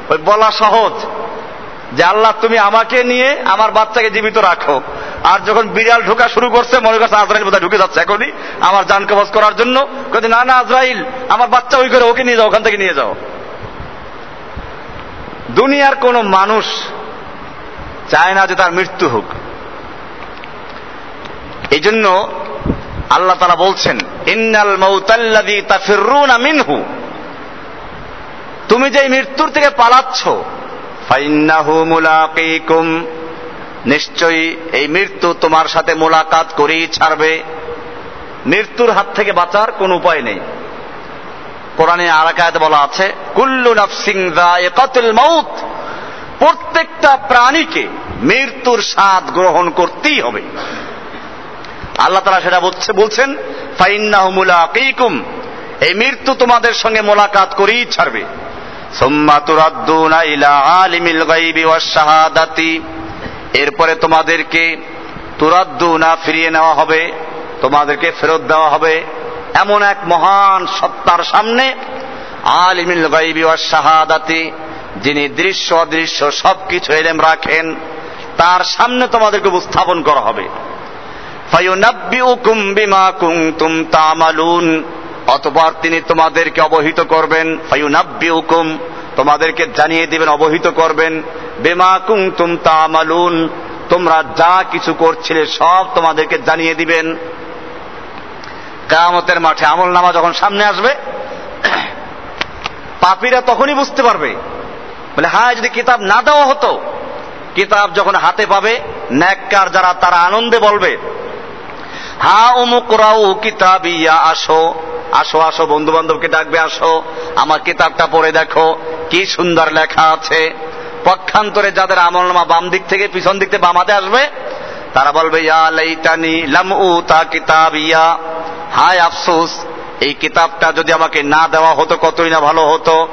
ওই বলা সহজ। যে আল্লাহ, তুমি আমাকে নিয়ে আমার বাচ্চাকে জীবিত রাখো। আর যখন বিড়াল ঢোকা শুরু করছে, মনে করছে আজরাইল বোধহয় ঢুকে যাচ্ছে এখনই, আমার জান কবজ করার জন্য। কিন্তু না না, আজরাইল, আমার বাচ্চা ওই করে ওকে নিয়ে যাও, ওখান থেকে নিয়ে যাও। দুনিয়ার কোন মানুষ চায় না যে তার মৃত্যু হোক। এই জন্য আল্লাহ তারা বলছেন, ইন্নাল মৌতাল্লাদি তাফিরুনা মিনহু। তুমি যে মৃত্যুর থেকে পালাচ্ছ নিশ্চয়ই এই মৃত্যু তোমার সাথে মোলাকাত করেই ছাড়বে। মৃত্যুর হাত থেকে বাঁচার কোন উপায় নেই। কোরআনে আরাকায়াতে বলা আছে, কুল্লু নাফসিং যায়িকাতুল মাউত। প্রত্যেকটা প্রাণীকে মৃত্যুর স্বাদ গ্রহণ করতেই হবে। আল্লাহ তারা সেটা বলছে, বলছেন, ফাইন্নাহু মুলাকিকুম। এই মৃত্যু তোমাদের সঙ্গে মোলাকাত করেই ছাড়বে। এরপরে তোমাদেরকে তুরাদ্দুনা ফিরিয়ে নেওয়া হবে, তোমাদেরকে ফেরত দেওয়া হবে এমন এক মহান সত্তার সামনে আলিমিল গায়বি ওয়াস শাহাদাতি যিনি দৃশ্য অদৃশ্য সবকিছু এলেম রাখেন, তার সামনে তোমাদেরকে উপস্থাপন করা হবে। ফায়ুনাব্বিউকুম বিমা কুনতুম তামালুন। অতপর তিনি তোমাদেরকে অবহিত করবেন, ফায়ুনাব্বিউকুম, তোমাদেরকে জানিয়ে দিবেন, অবহিত করবেন, বেমা কুনতুম তামালুন, তোমরা যা কিছু করছিলে সব তোমাদেরকে জানিয়ে দিবেন। কামতের মাঠে আমল নামা যখন সামনে আসবে, পাপীরা তখনই বুঝতে পারবে। বলে হ্যাঁ যদি কিতাব না দেওয়া হতো, কিতাব যখন হাতে পাবে, ন্যাককার যারা তারা আনন্দে বলবে, হা অমুক রাউ কিতাব ইয়া আসো। আসো আসো বন্ধু বান্ধবকে ডাকবে, আসো। আমার কিতাবটা পড়ে দেখো, কি সুন্দর লেখা আছে। পক্ষান্তরে যাদের আমলনামা বাম দিক থেকে পিছন দিক থেকে বামাতে আসবে, তারা বলবে, ইয়া উ তা কিতাব ইয়া হায় আফসোস, এই কিতাবটা যদি আমাকে না দেওয়া হতো, কতই না ভালো হতো।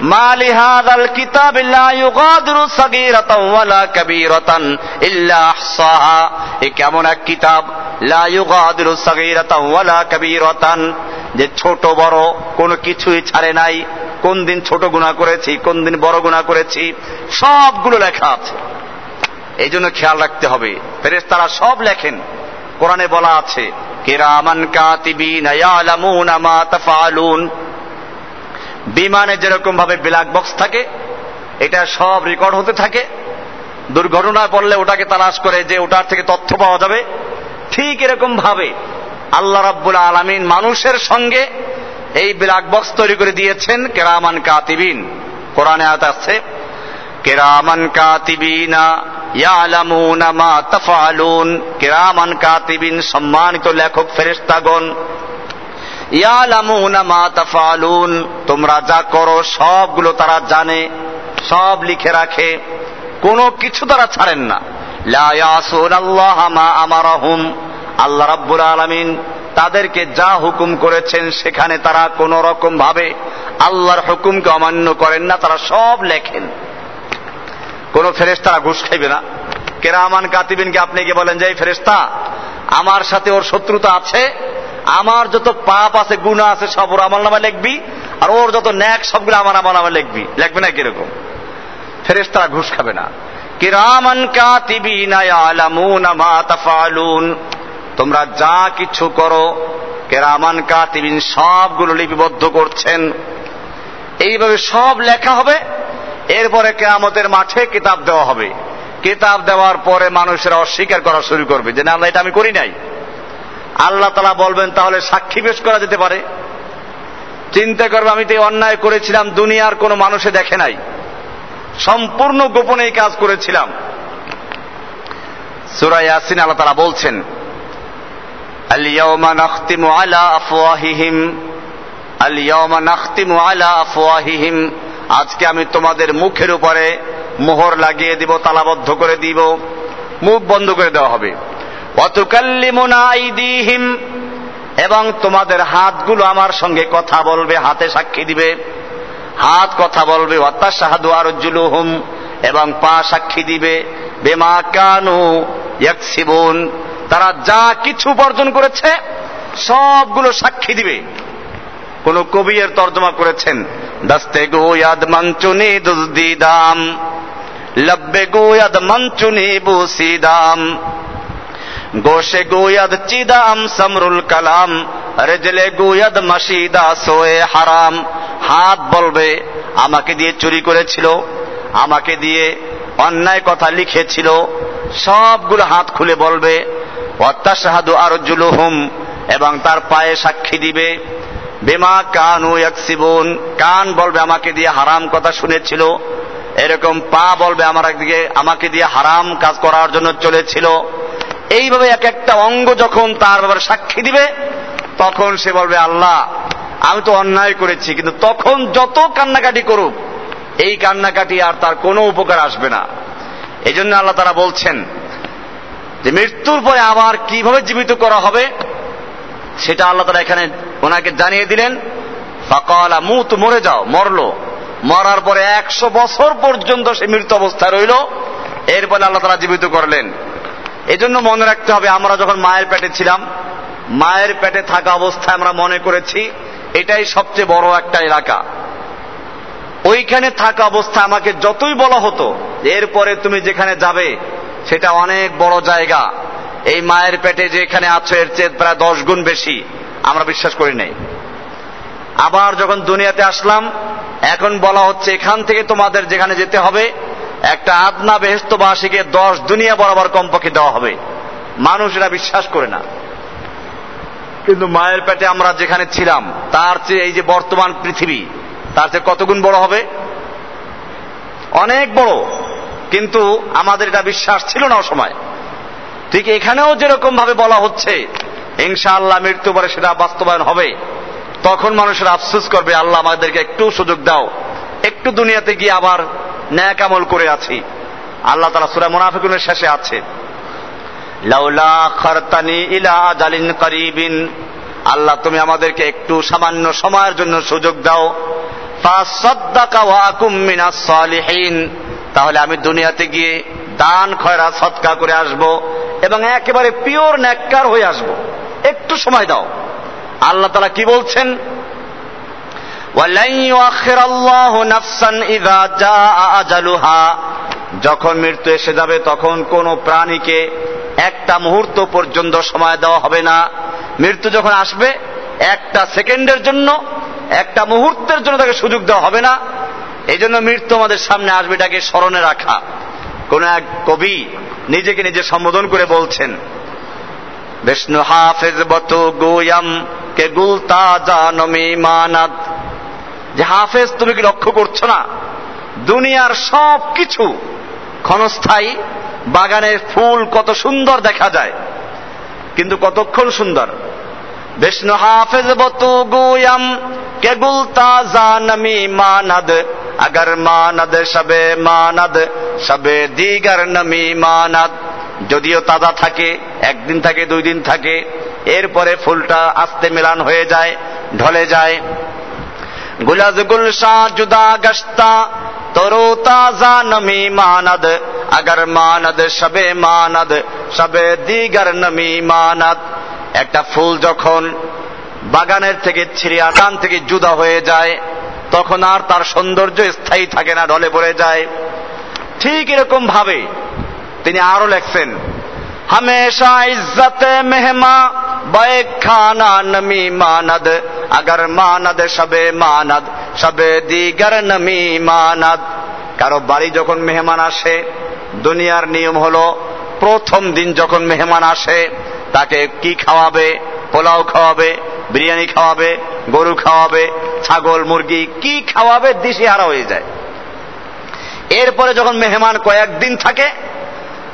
মালি হাদাল কিতাব লা ইউগাদিরু সাগীরাতান ওয়ালা কাবীরাতান ইল্লা আহসাহা। এ কেমন এক কিতাব? লা ইউগাদিরু সাগীরাতান ওয়ালা কাবীরাতান। যে ছোট বড়, কোনো কিছুই ছাড়ে নাই। কোন দিন ছোট গুণা করেছি, কোন দিন বড় গুণা করেছি, সবগুলো লেখা আছে। এই জন্য খেয়াল রাখতে হবে। ফেরেশতারা সব লেখেন। কোরআনে বলা আছে, কিরামান কাতিবিন ইয়ালামুনা মা তাফআলুন। বিমানে যেরকম ভাবে ব্ল্যাক বক্স থাকে, এটা সব রেকর্ড হতে থাকে। দুর্ঘটনায় পড়লে ওটাকে তালাশ করে যে ওটার থেকে তথ্য পাওয়া যাবে। ঠিক এরকম ভাবে আল্লাহ রাব্বুল আলামিন মানুষের সঙ্গে এই ব্ল্যাক বক্স তৈরি করে দিয়েছেন কেরামান কাতিবিন। কোরআনে আয়াত আছে, কেরামান কাতিবিনা ইয়ালামুনা মা তাফআলুন। কেরামান কাতিবিন সম্মানিত লেখক ফেরেশতাগণ তোমরা যা করো, সবগুলো তারা জানে, সব লিখে রাখে। কোনো কিছু তারা ছাড়েন না। আল্লাহ রাব্বুল আলামিন তাদেরকে যা হুকুম করেছেন সেখানে তারা কোন রকম ভাবে আল্লাহর হুকুমকে অমান্য করেন না, তারা সব লেখেন। কোন ফেরেস্তারা ঘুষ খাইবে না। কেরামান কাতিবিনকে আপনি কি বলেন যে, এই ফেরেস্তা আমার সাথে ওর শত্রুতা আছে আমার যত পাপ আছে গুণা আছে, সব ওর আমল নামা লিখবি, আর ওর যত ন্যাক, সবগুলো আমার আমল নামা লিখবি। লিখবে না কীরকম? ফেরেস তারা ঘুষ খাবে না। কিরামান কাতিবিনা ইয়ালামুনা মা তাফআলুন। তোমরা যা কিছু করো, কেরামান কাতিবিন সবগুলো লিপিবদ্ধ করছেন। এইভাবে সব লেখা হবে, এরপরে কেয়ামতের মাঠে কিতাব দেওয়া হবে। কিতাব দেওয়ার পরে মানুষেরা অস্বীকার করা শুরু করবে যে না, এটা আমি করি নাই। আল্লাহ তালা বলবেন, তাহলে সাক্ষী পেশ করা যেতে পারে। চিন্তা করবে, আমি তো অন্যায় করেছিলাম, দুনিয়ার কোনো মানুষে দেখে নাই। সম্পূর্ণ গোপনে এই কাজ করেছিলাম। সুরা ইয়াসিন আল্লাহ তারা বলছেন আলিয়াউমা নাখতিমু আলা আফওয়াহিহিম আলিয়াউমা নাখতিমু আলা আফওয়াহিহিম, আজকে আমি তোমাদের মুখের উপরে মোহর লাগিয়ে দিব, তালাবদ্ধ করে দিব, মুখ বন্ধ করে দেওয়া হবে। অতুকাল্লিমুনা আইদিহিম, এবং তোমাদের হাতগুলো আমার সঙ্গে কথা বলবে, হাতে সাক্ষী দিবে। হাত কথা বলবে অত্যাসাহাদু আর জুলুহুম এবং পা সাক্ষী দিবে, বেমা কানু ইয়াকসিবুন। তারা যা কিছু উপার্জন করেছে, সবগুলো সাক্ষী দিবে। কোন কবি এর তর্জমা করেছেন দস্তে গোয়াদ মঞ্চুনি দুজদিদাম লব্বে গোয়াদ মঞ্চুনি বুসিদাম। গোশে গোয়াদ চিদাম সমরুল কালাম রেজলে গোয়াদ মসিদা সোয়ে হারাম হাত বলবে আমাকে দিয়ে চুরি করেছিল, আমাকে দিয়ে অন্যায় কথা লিখেছিল, সবগুলো হাত খুলে বলবে অত্যাশাহাদু আর আরজুলুহুম এবং তার পায়ে সাক্ষী দিবে, বেমা কানু ইয়াকসিবুন কান বলবে, আমাকে দিয়ে হারাম কথা শুনেছিল এরকম পা বলবে, আমার একদিকে আমাকে দিয়ে হারাম কাজ করার জন্য চলেছিল এইভাবে এক একটা অঙ্গ যখন তার ব্যাপারে সাক্ষী দিবে, তখন সে বলবে, আল্লাহ, আমি তো অন্যায় করেছি, কিন্তু তখন যত কান্নাকাটি করুক, এই কান্নাকাটি আর তার কোনো উপকার আসবে না। এই জন্য আল্লাহ তারা বলছেন যে, মৃত্যুর পরে আবার কীভাবে জীবিত করা হবে, সেটা আল্লাহ তারা এখানে ওনাকে জানিয়ে দিলেন। ফাকালা, মুত মরে যাও, মরলো। মরার পরে একশো বছর পর্যন্ত সে মৃত অবস্থায় রইল। এরপরে আল্লাহ তারা জীবিত করলেন। এই জন্য মনে রাখতে হবে, আমরা যখন মায়ের পেটে ছিলাম, মায়ের পেটে থাকা অবস্থায় আমরা মনে করেছি, এটাই সবচেয়ে বড় একটা এলাকা। ওইখানে থাকা অবস্থা আমাকে যতই বলা হতো, এরপরে তুমি যেখানে যাবে, সেটা অনেক বড় জায়গা। এই মায়ের পেটে যেখানে আছো, এর চেয়ে প্রায় দশ গুণ বেশি, আমরা বিশ্বাস করি নাই। আবার যখন দুনিয়াতে আসলাম, এখন বলা হচ্ছে, এখান থেকে তোমাদের যেখানে যেতে হবে একটা আদনা বেহস্তবাসীকে দশ দুনিয়া বরাবর কমপক্ষে দেওয়া হবে। মানুষ এরা বিশ্বাস করে না। কিন্তু মায়ের পেটে আমরা যেখানে ছিলাম, তার চেয়ে এই যে বর্তমান পৃথিবী, তার চেয়ে কতগুণ বড় হবে? অনেক বড়। কিন্তু আমাদের এটা বিশ্বাস ছিল না সময়। ঠিক এখানেও যেরকম ভাবে বলা হচ্ছে, ইনশাআল্লাহ মৃত্যু পরে সেটা বাস্তবায়ন হবে। তখন মানুষের আফসোস করবে, আল্লাহ আমাদেরকে একটু সুযোগ দাও। একটু দুনিয়াতে গিয়ে আবার ন্যাক আমল করে আছি। আল্লাহ তালা সুরা মুনাফিকুনের শেষে আছে। লাউলা খরতানি ইলা জালিন করিবিন। আল্লাহ, তুমি আমাদেরকে একটু সামান্য সময়ের জন্য সুযোগ দাও। তাহলে আমি দুনিয়াতে গিয়ে দান, খয়রা, সৎকা করে আসব এবং একেবারে পিওর ন্যাক্কার হয়ে আসব। একটু সময় দাও। আল্লাহ তালা কি বলছেন? যখন মৃত্যু এসে যাবে, তখন কোন প্রাণীকে একটা মুহূর্ত পর্যন্ত সময় দেওয়া হবে না। মৃত্যু যখন আসবে, একটা সেকেন্ডের জন্য, একটা মুহূর্তের জন্য তাকে সুযোগ দেওয়া হবে না। এই জন্য মৃত্যু আমাদের সামনে আসবে, এটাকে স্মরণে রাখা। কোন এক কবি নিজেকে নিজে সম্বোধন করে বলছেন, বিষ্ণু হাফেজ বত গোয়াম, কে গুলতা জানমি মানাদ যে হাফেজ তুমি কি লক্ষ্য করছ না? দুনিয়ার সব কিছু ক্ষণস্থায়ী, বাগানের ফুল কত সুন্দর দেখা যায়, কিন্তু কতক্ষণ সুন্দর? বিষ্ণু হাফেজ বতু গুয়াম কেগুল তাজা নমি মানাদ, আগর মানাদ, সবে মানাদ, সবে দিগার নমি মানাদ। যদিও তাজা থাকে, একদিন থাকে, দুই দিন থাকে, এরপরে ফুলটা আস্তে মিলান হয়ে যায়, ঢলে যায়। গুলাজ গুলশা জুদা গস্তা তরো তাজা নমি মানাদ আগার মানাদ সবে মানাদ সবে দিগার নমি মানাদ একটা ফুল যখন বাগানের থেকে ছিঁড়ে আগান থেকে জুদা হয়ে যায়, তখন আর তার সৌন্দর্য স্থায়ী থাকে না, ঢলে পড়ে যায়। ঠিক এরকম ভাবে তিনি আরও লেখছেন ہمیشہ عزت مہما بے کھانا نمی ماند اگر মানাদ সবে মানাদ সবে দিগার নমি মানাদ কারও বাড়ি যখন মেহমান আসে দুনিয়ার নিয়ম হলো প্রথম দিন যখন মেহমান আসে তাকে কি খাওয়াবে পোলাও খাওয়াবে বিরিয়ানি খাওয়াবে গরু খাওয়াবে ছাগল মুরগি কি খাওয়াবে দিশিহারা হয়ে যায় এরপরে যখন মেহমান কয়েকদিন থাকে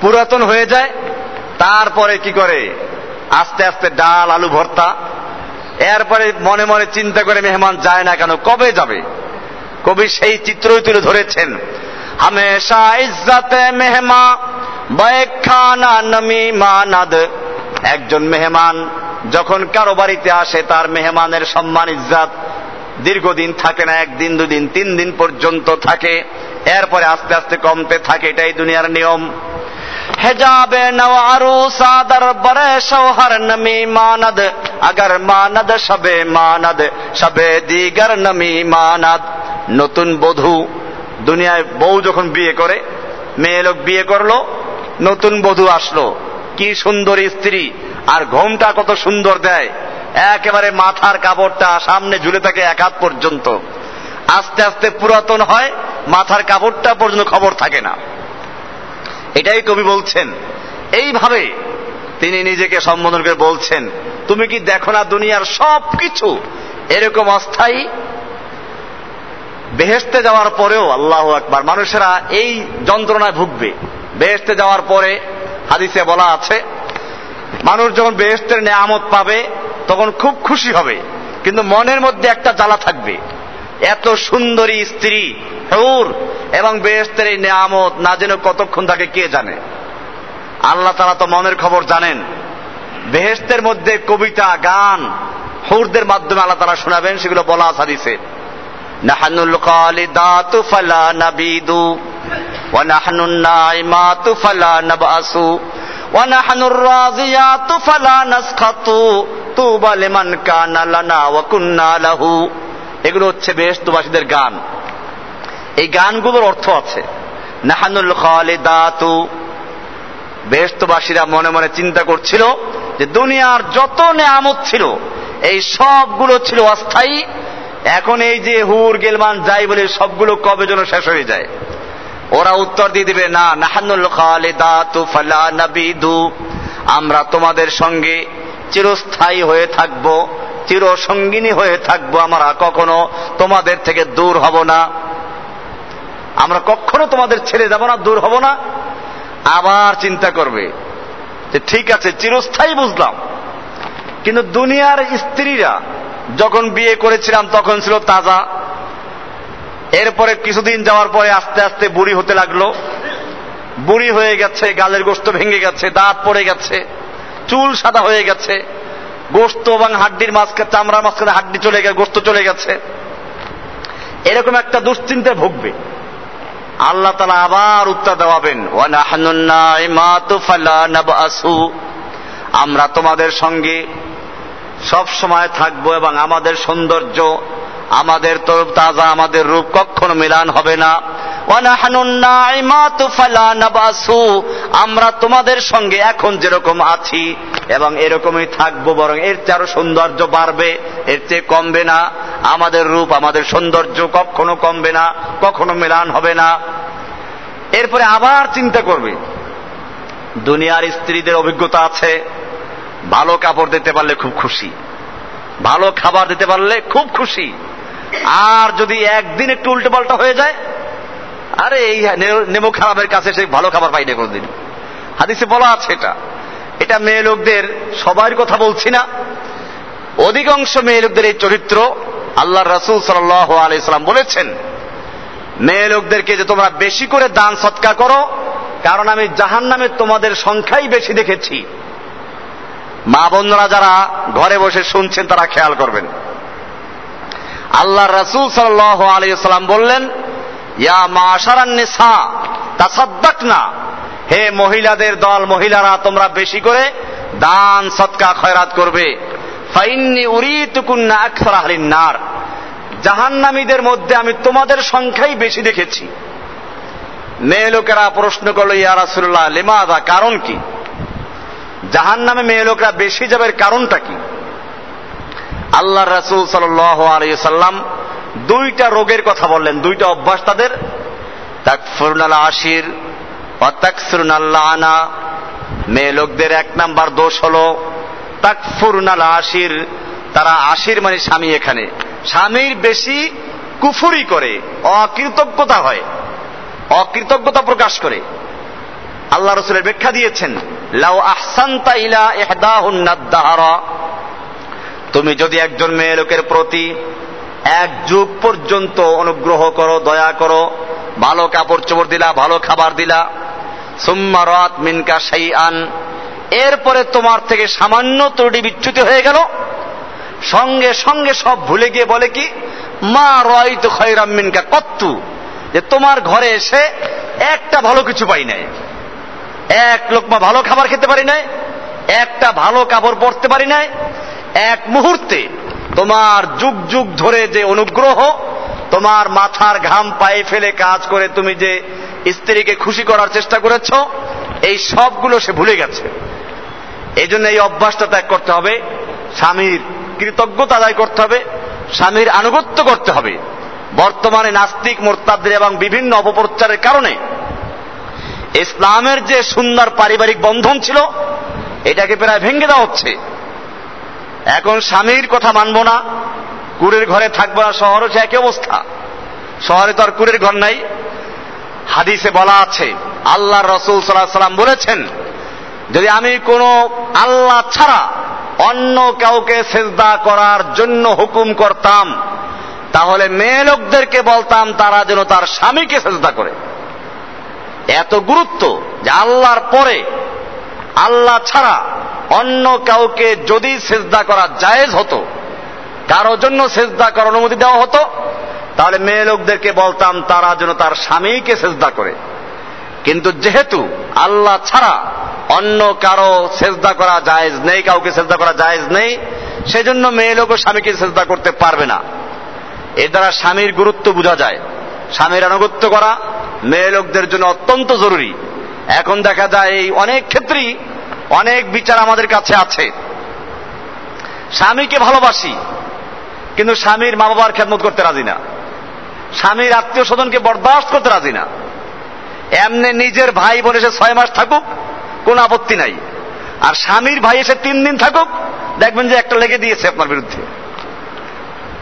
পুরাতন হয়ে যায় তারপরে কি করে? আস্তে আস্তে ডাল, আলু ভর্তা। এরপরে মনে মনে চিন্তা করে মেহমান যায় না কেন? কবে যাবে? কবি সেই চিত্রই তুলে ধরেছেন। হামেশা ইজ্জাতে মেহমা, বয়খানা একজন মেহমান যখন কারও বাড়িতে আসে, তার মেহমানের সম্মান, ইজ্জাত দীর্ঘদিন থাকে না, একদিন, দুদিন, তিন দিন পর্যন্ত থাকে। এরপরে আস্তে আস্তে কমতে থাকে, এটাই দুনিয়ার নিয়ম। হেজাবে নওয়ারু সাদর বরে শৌহর নমি মানদ। আগার মানদ, সবে মানদ, সবে দিগার নমি মানদ। নতুন বধূ দুনিয়ায় বউ যখন বিয়ে করে, মেয়ে লোক বিয়ে করল, নতুন বধূ আসলো। কি সুন্দর স্ত্রী, আর ঘোমটা কত সুন্দর দেয়। একেবারে মাথার কাপড়টা সামনে ঝুলে থাকে এক হাত পর্যন্ত। আস্তে আস্তে পুরাতন হয়, মাথার কাপড়টা পর্যন্ত খবর থাকে না। এটাই কবি বলছেন। এইভাবে তিনি নিজেকে সম্বোধন করে বলছেন, তুমি কি দেখো না দুনিয়ার সব কিছু এরকম অস্থায়ী? বেহেস্তে যাওয়ার পরেও আল্লাহ একবার মানুষেরা এই যন্ত্রণায় ভুগবে। বেহেস্তে যাওয়ার পরে হাদিসে বলা আছে, মানুষ যখন বেহেস্তের নেয়ামত পাবে, তখন খুব খুশি হবে, কিন্তু মনের মধ্যে একটা জ্বালা থাকবে। এত সুন্দরী স্ত্রী, হুর এবং বেহস্তের এই নেয়ামত না যেন কতক্ষণ তাকে কে জানে? আল্লাহ তারা তো মনের খবর জানেন। বেহেস্তের মধ্যে কবিতা, গান, হুরদের মাধ্যমে আল্লাহ তারা শোনাবেন, সেগুলো বলা সারিছে নাহানুল তুবা লাহু। এগুলো হচ্ছে বেহেশতবাসীদের গান। এই গানগুলোর অর্থ আছে, নাহানুল খালিদাতু। বেহেশতবাসীরা মনে মনে চিন্তা করছিল যে দুনিয়ার যত নেয়ামত ছিল, এই সবগুলো ছিল অস্থায়ী। এখন এই যে হুর, গেলমান, যাই বলে, সবগুলো কবে যেন শেষ হয়ে যায়। ওরা উত্তর দিয়ে দিবে, না, নাহানুল খালিদাতু ফালা নাবিদু। আমরা তোমাদের সঙ্গে চিরস্থায়ী হয়ে থাকব। চির সঙ্গিনী হয়ে থাকব আমরা, কখনো তোমাদের থেকে দূর হব না। আমরা কখনো তোমাদের ছেড়ে যাব না, দূর হব না। আবার চিন্তা করবে যে ঠিক আছে, চিরস্থায়ী বুঝলাম। কিন্তু দুনিয়ার স্ত্রীরা যখন বিয়ে করেছিলাম তখন ছিল তাজা। এরপরে কিছুদিন যাওয়ার পরে আস্তে আস্তে বুড়ি হতে লাগল। বুড়ি হয়ে গেছে, গালের গোস্ত ভেঙে গেছে, দাঁত পড়ে গেছে, চুল সাদা হয়ে গেছে। গোস্ত এবং হাড্ডির মাঝখানে, চামড়ার মাঝখানে হাড্ডি চলে গেছে, গোস্ত চলে গেছে। এরকম একটা দুশ্চিন্তায় ভুগবে। আল্লাহ তালা আবার উত্তর দেওয়াবেন আমরা তোমাদের সঙ্গে সব সময় থাকব এবং আমাদের সৌন্দর্য, আমাদের তরফ তাজা, আমাদের রূপ কখনো মিলান হবে না। আমরা তোমাদের সঙ্গে এখন যেরকম আছি এবং এরকমই থাকব, বরং এর চেয়ে আরও সৌন্দর্য বাড়বে, এর চেয়ে কমবে না। আমাদের রূপ, আমাদের সৌন্দর্য কখনো কমবে না, কখনো মিলান হবে না। এরপরে আবার চিন্তা করবে, দুনিয়ার স্ত্রীদের অভিজ্ঞতা আছে, ভালো কাপড় দিতে পারলে খুব খুশি, ভালো খাবার দিতে পারলে খুব খুশি। আর যদি একদিন একটু উল্টো পাল্টা হয়ে যায় আরে, এই নেমো খারাপের কাছে, সে ভালো খাবার পাই না কোনদিন। হাদিসে বলা আছে এটা। এটা মেয়ে লোকদের, সবার কথা বলছি না। অধিকাংশ মেয়ে লোকদের এই চরিত্র আল্লাহ রসুল সাল্লাম বলেছেন। মেয়ে লোকদেরকে যে তোমরা বেশি করে দান, সৎকার করো, কারণ আমি জাহান নামে তোমাদের সংখ্যাই বেশি দেখেছি। মা বোনরা যারা ঘরে বসে শুনছেন, তারা খেয়াল করবেন। আল্লাহ রসুল সাল্লাম বললেন ইয়া মা আশারান্নেসা তাসাদ্দাক না হে মহিলাদের দল, মহিলারা, তোমরা বেশি করে দান, সৎকা, খয়রাত করবে। ফাইন্নি উরিতুকুন্না আকসার আহলিন নার। জাহান্নামীদের মধ্যে আমি তোমাদের সংখ্যাই বেশি দেখেছি। মেয়ে লোকেরা প্রশ্ন করল, ইয়া রাসুল্লাহ লিমাদা কারণ কি? জাহান নামে মেয়ে লোকরা বেশি যাবে কারণটা কি? আল্লাহ রাসুল সাল্লাম দুইটা রোগের কথা বললেন, দুইটা অভ্যাস তাদের। তাকফুরনাল আশির আনা মেয়ে লোকদের এক নাম্বার দোষ হলো তাকফুরনাল আশির, তারা আশির মানে স্বামী এখানে। স্বামীর বেশি কুফুরি করে, অকৃতজ্ঞতা হয়, অকৃতজ্ঞতা প্রকাশ করে। আল্লাহ রসুলের ব্যাখ্যা দিয়েছেন, লাউ আহসান্তা ইলা ইহদাহুন্নাদ্দাহারা তুমি যদি একজন মেয়ে লোকের প্রতি এক যুগ পর্যন্ত অনুগ্রহ করো, দয়া করো, ভালো কাপড় চোপড় দিলা, ভালো খাবার দিলা। সুম্মা রাত মিনকা সাই আন এরপরে তোমার থেকে সামান্য ত্রুটি বিচ্যুতি হয়ে গেল। সঙ্গে সঙ্গে সব ভুলে গিয়ে বলে কি, মা রয় তো খয়রাম মিনকা কত্তু। যে তোমার ঘরে এসে একটা ভালো কিছু পাই নাই। এক লোকমা ভালো খাবার খেতে পারি নাই, একটা ভালো কাপড় পরতে পারি নাই, এক মুহূর্তে তোমার যুগ যুগ ধরে যে অনুগ্রহ, তোমার মাথার ঘাম পায়ে ফেলে কাজ করে তুমি যে স্ত্রীকে খুশি করার চেষ্টা করেছ, এই সবগুলো সে ভুলে গেছে। এই জন্য এই অভ্যাসটা ত্যাগ করতে হবে, স্বামীর কৃতজ্ঞতা আদায় করতে হবে, স্বামীর আনুগত্য করতে হবে। বর্তমানে নাস্তিক, মোরতাদের এবং বিভিন্ন অপপ্রচারের কারণে ইসলামের যে সুন্দর পারিবারিক বন্ধন ছিল, এটাকে প্রায় ভেঙে দেওয়া হচ্ছে। এখন স্বামীর কথা মানবো না। কুরের ঘরে থাকব না শহরও সে একই অবস্থা? শহরে তো আর কুরের ঘর নাই। হাদিসে বলা আছে আল্লাহ রসুল সাল্লাহ সাল্লাম বলেছেন, যদি আমি কোনো আল্লাহ ছাড়া অন্য কাউকে সেজদা করার জন্য হুকুম করতাম, তাহলে মেয়ে লোকদেরকে বলতাম, তারা যেন তার স্বামীকে সেজদা করে। এত গুরুত্ব যে আল্লাহর পরে আল্লাহ ছাড়া অন্য কাউকে যদি সেজদা করা জায়েজ হতো, কারও জন্য সেজদা করার অনুমতি দেওয়া হতো, তাহলে মেয়ে লোকদেরকে বলতাম, তারা যেন তার স্বামীকে সেজদা করে। কিন্তু যেহেতু আল্লাহ ছাড়া অন্য কারও সেজদা করা জায়েজ নেই, কাউকে সেজদা করা জায়েজ নেই, সেজন্য মেয়ে লোকও স্বামীকে সেজদা করতে পারবে না। এ দ্বারা স্বামীর গুরুত্ব বোঝা যায়। স্বামীর আনুগত্য করা মেয়ে লোকদের জন্য অত্যন্ত জরুরি। এখন দেখা যায় এই অনেক ক্ষেত্রেই অনেক বিচার আমাদের কাছে আছে। স্বামীকে ভালোবাসি, কিন্তু স্বামীর মা বাবার খেদমত করতে রাজি না। স্বামীর আত্মীয় স্বজনকে বরদাস্ত করতে রাজি না। এমনি নিজের ভাই বোন এসে ছয় মাস থাকুক, কোন আপত্তি নাই। আর স্বামীর ভাই এসে তিন দিন থাকুক, দেখবেন যে একটা লেগে দিয়েছে আপনার বিরুদ্ধে।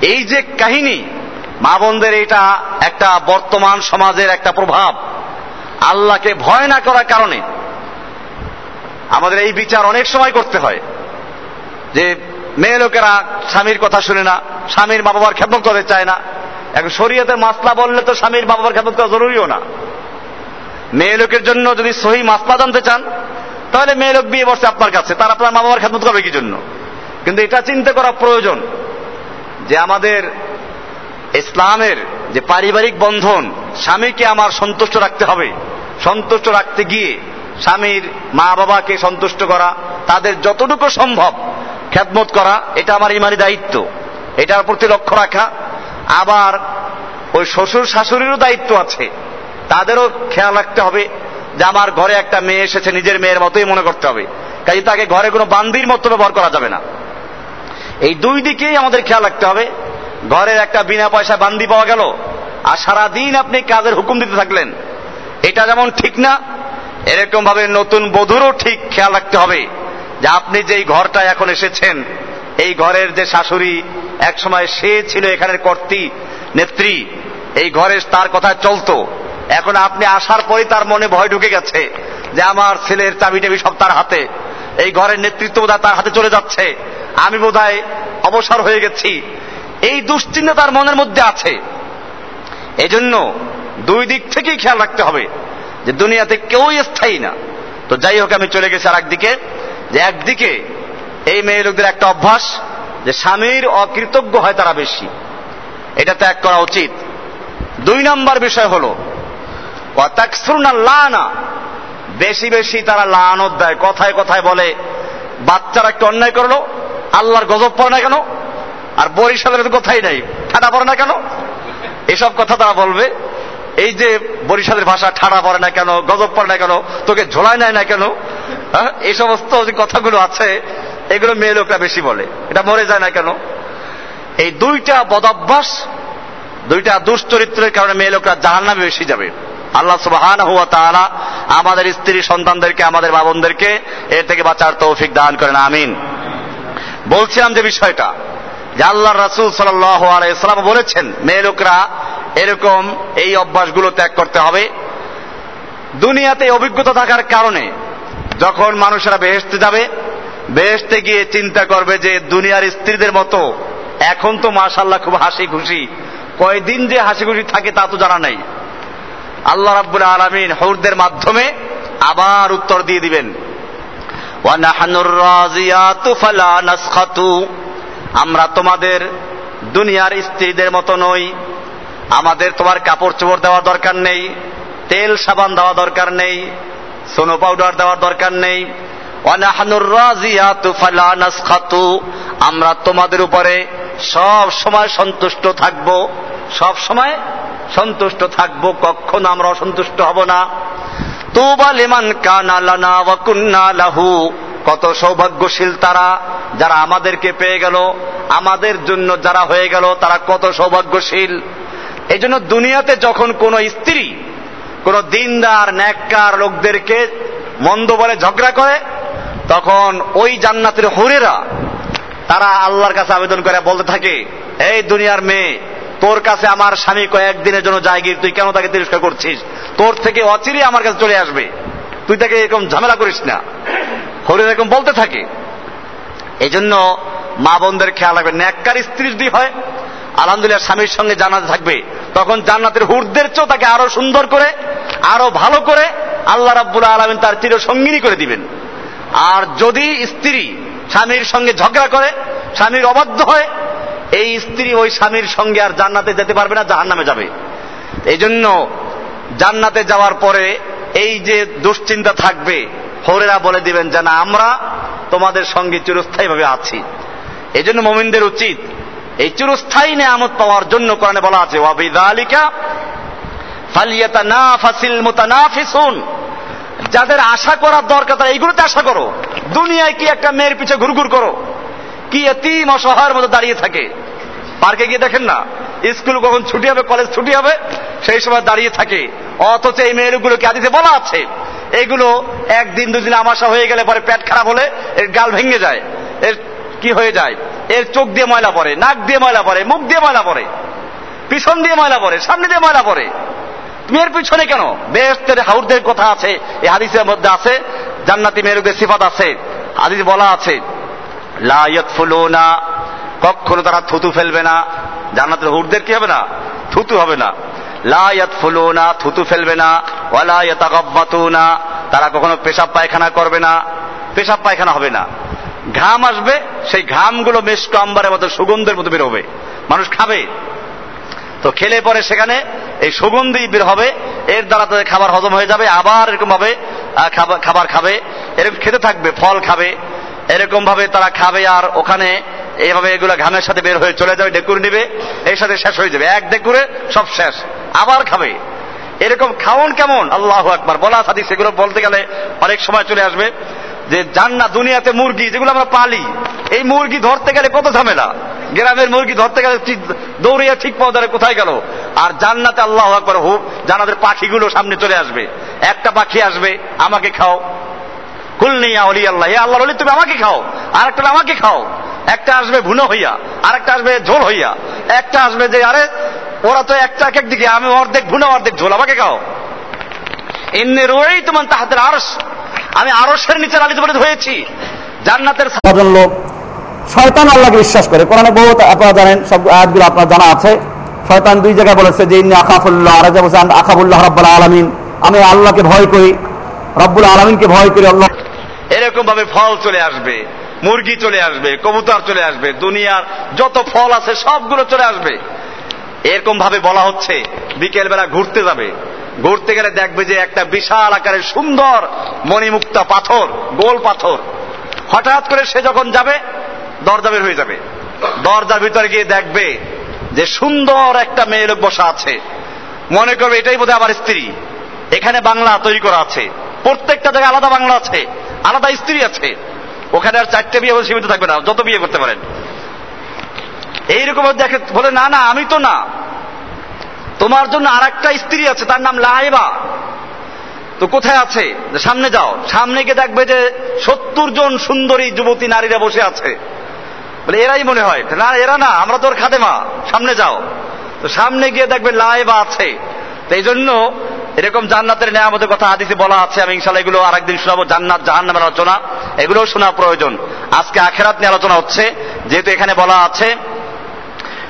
এই যে কাহিনী, মা বোনদের এটা একটা বর্তমান সমাজের একটা প্রভাব। আল্লাহকে ভয় না করার কারণে আমাদের এই বিচার অনেক সময় করতে হয়। যে মেয়ে লোকেরা স্বামীর কথা শুনে না, স্বামীর মা বাবার খেদমত করতে চায় না। এখন শরীয়তের মাসলা বললে তো স্বামীর মা বাবার খেদমত করা জরুরিও না। মেয়ে লোকের জন্য যদি সহি মাসলা জানতে চান, তাহলে মেয়ে লোক বিয়ে বসছে আপনার কাছে, তার আপনার মা বাবার খেদমত করবে কি জন্য? কিন্তু এটা চিন্তা করা প্রয়োজন যে আমাদের ইসলামের যে পারিবারিক বন্ধন, স্বামীকে আমার সন্তুষ্ট রাখতে হবে। সন্তুষ্ট রাখতে গিয়ে স্বামীর মা বাবাকে সন্তুষ্ট করা, তাদের যতটুকু সম্ভব খ্যাতমত করা, এটা আমার ইমানি দায়িত্ব। এটার প্রতি লক্ষ্য রাখা। আবার ওই শ্বশুর শাশুড়িরও দায়িত্ব আছে। তাদেরও খেয়াল রাখতে হবে যে আমার ঘরে একটা মেয়ে এসেছে, নিজের মেয়ের মতোই মনে করতে হবে। কাজে তাকে ঘরে কোনো বান্দির মতো ব্যবহার করা যাবে না। এই দুই দিকেই আমাদের খেয়াল রাখতে হবে। ঘরের একটা বিনা পয়সা বান্দি পাওয়া গেল, আর সারাদিন আপনি কাজের হুকুম দিতে থাকলেন। এটা যেমন ঠিক না এরকম ভাবে নতুন বধুরও ঠিক খেয়াল রাখতে হবে যে আপনি যেই ঘরটা এখন এসেছেন, এই ঘরের যে শাশুড়ি এক সময় সে ছিল এখানের কর্তী, নেত্রী, এই ঘরে তার কথা চলতো। এখন আপনি আসার পরে তার মনে ভয় ঢুকে গেছে যে আমার ছেলের চাবি টাবি সব তার হাতে। এই ঘরের নেতৃত্ব বোধহয় তার হাতে চলে যাচ্ছে। আমি বোধহয় অবসর হয়ে গেছি। এই দুশ্চিন্তা তার মনের মধ্যে আছে। এজন্য দুই দিক থেকেই খেয়াল রাখতে হবে। যে দুনিয়াতে কেউই স্থায়ী না। তো যাই হোক, আমি চলে গেছি আর একদিকে যে একদিকে এই মেয়ে লোকদের একটা অভ্যাস, যে স্বামীর অকৃতজ্ঞ হয় তারা বেশি। এটা ত্যাগ করা উচিত। দুই নম্বর বিষয় হল লানা। বেশি বেশি তারা লানত দেয়। কথায় কথায় বলে, বাচ্চারা একটু অন্যায় করল, আল্লাহর গজব পড়ে না কেন? আর বরিশালের কথাই নাই ঠাডা পড়ে না কেন? এসব কথা তারা বলবে। এই যে বরিশালের ভাষা ঠাড়া পড়ে না কেন, গজব পড়ে না কেন, তোকে ঝোলায় নেয় না কেন হ্যাঁ? এই সমস্ত যে কথাগুলো আছে, এগুলো মেয়ে লোকরা বেশি বলে। এটা মরে যায় না কেন? এই দুইটা বদাভ্যাস, দুইটা দুশ্চরিত্রের কারণে মেয়ে লোকরা জাহান নামে বেশি যাবে। আল্লাহ সুবাহান হুয়া তাআলা আমাদের স্ত্রী সন্তানদেরকে, আমাদের বাবনদেরকে এর থেকে বাঁচার তৌফিক দান করেন, আমিন। বলছিলাম যে বিষয়টা, যে আল্লাহ রাসুল সাল্লাম বলেছেন, মেয়ে লোকরা এরকম এই অভ্যাসগুলো ত্যাগ করতে হবে। দুনিয়াতে অভিজ্ঞতা থাকার কারণে যখন মানুষেরা বেহেস্তে যাবে বেহেস্তে গিয়ে চিন্তা করবে যে দুনিয়ার স্ত্রীদের মতো এখন তো মাশাল্লাহ খুব হাসি খুশি কয়দিন যে হাসি খুশি থাকে তা তো জানা নাই। আল্লাহ রাব্বুল আলমিন হৌরদের মাধ্যমে আবার উত্তর দিয়ে দিবেন। আমরা তোমাদের দুনিয়ার স্ত্রীদের মতো নই আমাদের তোমার কাপড় চোপড় দেওয়ার দরকার নেই, তেল সাবান দেওয়া দরকার নেই, সোনো পাউডার দেওয়ার দরকার নেই। আমরা তোমাদের উপরে সব সময় সন্তুষ্ট থাকব। সব সময় সন্তুষ্ট থাকব, কখনো আমরা অসন্তুষ্ট হব না। তুবা লিমান কানা লানা লাহু, কত সৌভাগ্যশীল তারা যারা আমাদেরকে পেয়ে গেল, আমাদের জন্য যারা হয়ে গেল, তারা কত সৌভাগ্যশীল। এই জন্য দুনিয়াতে যখন কোন স্ত্রী, কোন দিনদার, ন্যাক্কার লোকদেরকে মন্দ বলে ঝগড়া করে, তখন ওই জান্নাতের হরেরা, তারা আল্লাহর কাছে আবেদন করে, বলতে থাকে, এই দুনিয়ার মেয়ে, তোর কাছে আমার স্বামী কয়েকদিনের জন্য যায় গিয়ে তুই কেন তাকে তিরস্কার করছিস? তোর থেকে অচিরে আমার কাছে চলে আসবে। তুই তাকে এরকম ঝামেলা করিস না। হরিণ এরকম বলতে থাকে। এই জন্য মা বোনদের খেয়াল রাখবে ন্যাক্কার স্ত্রী যদি হয় আলহামদুলিল্লাহ স্বামীর সঙ্গে জানাতে থাকবে। তখন জান্নাতের হুরদের চেয়েও তাকে আরও সুন্দর করে, আরও ভালো করে আল্লাহ রাব্বুল আলমিন তার চির সঙ্গিনী করে দিবেন। আর যদি স্ত্রী স্বামীর সঙ্গে ঝগড়া করে, স্বামীর অবাধ্য হয়, এই স্ত্রী ওই স্বামীর সঙ্গে আর জান্নাতে যেতে পারবে না জাহান নামে যাবে। এই জন্য জান্নাতে যাওয়ার পরে এই যে দুশ্চিন্তা থাকবে, হরেরা বলে দিবেন যে, না, আমরা তোমাদের সঙ্গে চিরস্থায়ীভাবে আছি। এই জন্য মোমিনদের উচিত এই চিরস্থায়ী নেয়ামত পাওয়ার জন্য কোরআনে বলা আছে ফালিয়াতা না ফাসিল যাদের আশা করার দরকার, তারা এইগুলোতে আশা করো। দুনিয়ায় কি একটা মেয়ের পিছে ঘুরঘুর করো? কি এতিম অসহায়ের মতো দাঁড়িয়ে থাকে? পার্কে গিয়ে দেখেন না, স্কুল কখন ছুটি হবে, কলেজ ছুটি হবে, সেই সময় দাঁড়িয়ে থাকে। অথচ এই মেয়েগুলোকে আদিতে বলা আছে? এগুলো একদিন দুদিন আমাশা হয়ে গেলে পরে পেট খারাপ হলে এর গাল ভেঙে যায়। এর কি হয়ে যায়? এর চোখ দিয়ে ময়লা পড়ে, নাক দিয়ে ময়লা পড়ে, মুখ দিয়ে ময়লা পড়ে, পিছন দিয়ে ময়লা পড়ে, সামনে দিয়ে ময়লা পড়ে। তুমি এর পিছনে কেন? বেহস্তের হাউরদের কথা আছে, এই হাদিসের মধ্যে আছে, জান্নাতি মেরুদের সিফাত আছে। হাদিস বলা আছে লায়ত ফুলুনা কখনো তারা থুতু ফেলবে না। জান্নাতের হুরদের কি হবে না? থুতু হবে না। লায়াত ফুলুনা থুতু ফেলবে না। ওয়ালায়াত না তারা কখনো পেশাব পায়খানা করবে না। পেশাব পায়খানা হবে না। ঘাম আসবে, সেই ঘামগুলো মেষ্ট আম্বারের মতো সুগন্ধের মতো বের হবে। মানুষ খাবে। তো খেলে পরে সেখানে এই সুগন্ধি বের হবে, এর দ্বারা তাদের খাবার হজম হয়ে যাবে, আবার এরকম ভাবে খাবার খাবে, এরকম খেতে থাকবে, ফল খাবে। এরকম ভাবে তারা খাবে আর ওখানে এইভাবে এগুলো ঘামের সাথে বের হয়ে চলে যাবে ডেকুর নিবে, এর সাথে শেষ হয়ে যাবে। এক ডেকুরে সব শেষ, আবার খাবে। এরকম খাওন কেমন? আল্লাহ একবার বলা সাদি সেগুলো বলতে গেলে অনেক সময় চলে আসবে। যে জান্না দুনিয়াতে মুরগি, যেগুলো আমরা পালি, এই মুরগি ধরতে গেলে কত ঝামেলা? গ্রামের মুরগি ধরতে গেলে দৌড়িয়ে ঠিক পাওয়া যায় কোথায় গেল? আর জান্নাতে আল্লাহ একবার হোক জানাদের পাখিগুলো সামনে চলে আসবে। একটা পাখি আসবে, আমাকে খাও। কুলনিয়া অলি আল্লাহ আল্লাহ বলি তুমি আমাকে খাও। আর একটা আমাকে খাও। একটা আসবে ভুনো হইয়া আর একটা আসবে ঝোল হইয়া। একটা আসবে যে, আরে, ওরা তো একটা এক দিকে, আমি অর্ধেক ভুনো, অর্ধেক ঝোল, আমাকে খাও। এমনি রয়েই তোমার তাহাদের আরস আমি আরসের নিচে লালিত পালিত হয়েছি। জান্নাতের কজন লোক শয়তান আল্লাহকে বিশ্বাস করে। কোরআনে বহুত আপনারা জানেন সব আয়াতগুলো আপনার জানা আছে। শয়তান দুই জায়গায় বলেছে যে ইন্নি আকাফুল্লাহ আর বলছে আকাবুল্লাহ রব্বুল আলমিন। আমি আল্লাহকে ভয় করি রব্বুল আলমিনকে ভয় করি আল্লাহ। এরকম ভাবে ফল চলে আসবে মুরগি চলে আসবে কবুতর চলে আসবে দুনিয়ার যত ফল আছে সবগুলো চলে আসবে। এরকম ভাবে বলা হচ্ছে বিকেল বেলা ঘুরতে যাবে। ঘুরতে গেলে দেখবে যে একটা বিশাল আকারের সুন্দর মণিমুক্তা পাথর, গোল পাথর। হঠাৎ করে সে যখন যাবে, দরজা বের হয়ে যাবে। দরজার ভিতরে গিয়ে দেখবে যে সুন্দর একটা মেয়ে লোক বসা আছে। মনে করবে এটাই বোধহয় আমার স্ত্রী। এখানে বাংলা তৈরি করা আছে। প্রত্যেকটা জায়গায় আলাদা বাংলা আছে, আলাদা স্ত্রী আছে। ওখানে আর চারটে বিয়ে সীমিত থাকবে না, যত বিয়ে করতে পারেন। এইরকম দেখে বলে, না না, আমি তো না। তোমার জন্য আর একটা স্ত্রী আছে, তার নাম লাহেবা। তো কোথায় আছে? সামনে যাও। সামনে গিয়ে দেখবে যে সত্তর জন সুন্দরী যুবতী নারীরা বসে আছে। বলে, এরাই মনে হয়। না, এরা না, আমরা তোর খাদেমা। সামনে যাও। তো সামনে গিয়ে দেখবে লাহেবা আছে। তো এই জন্য এরকম জান্নাতের নেয়ামতের কথা আদিতে বলা আছে। আমি ইনশাল্লাহ এগুলো আর একদিন শোনাবো। জান্নাত জাহান নামের আলোচনা, এগুলোও শোনা প্রয়োজন। আজকে আখেরাত নিয়ে আলোচনা হচ্ছে। যেহেতু এখানে বলা আছে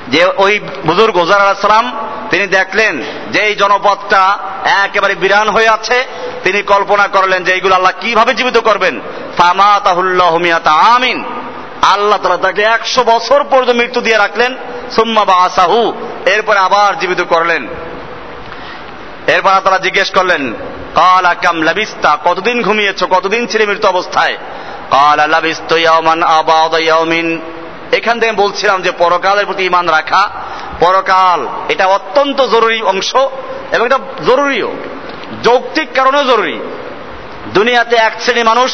যে ওই বুজুর্গ গোজার আলাহাম তিনি দেখলেন যে এই জনপদটা একেবারে বিরান হয়ে আছে। তিনি কল্পনা করলেন যে এইগুলো আল্লাহ কীভাবে জীবিত করবেন। ফামা তাহুল্লাহমিয়াতা আমিন। আল্লাহ তালা তাকে একশো বছর পর্যন্ত মৃত্যু দিয়ে রাখলেন। সুম্মা বা আসাহু এরপরে আবার জীবিত করলেন। এরপর তারা জিজ্ঞেস করলেন, কাল আকাম লাবিস্তা? কতদিন ঘুমিয়েছ? কতদিন ছিলে মৃত অবস্থায়? কাল লাবিস্ত ইয়ামান আবাদ ইয়ামিন এখান থেকে বলছিলাম যে পরকালের প্রতি ইমান রাখা, পরকাল এটা অত্যন্ত জরুরি অংশ এবং এটা জরুরিও। যৌক্তিক কারণেও জরুরি। দুনিয়াতে এক শ্রেণি মানুষ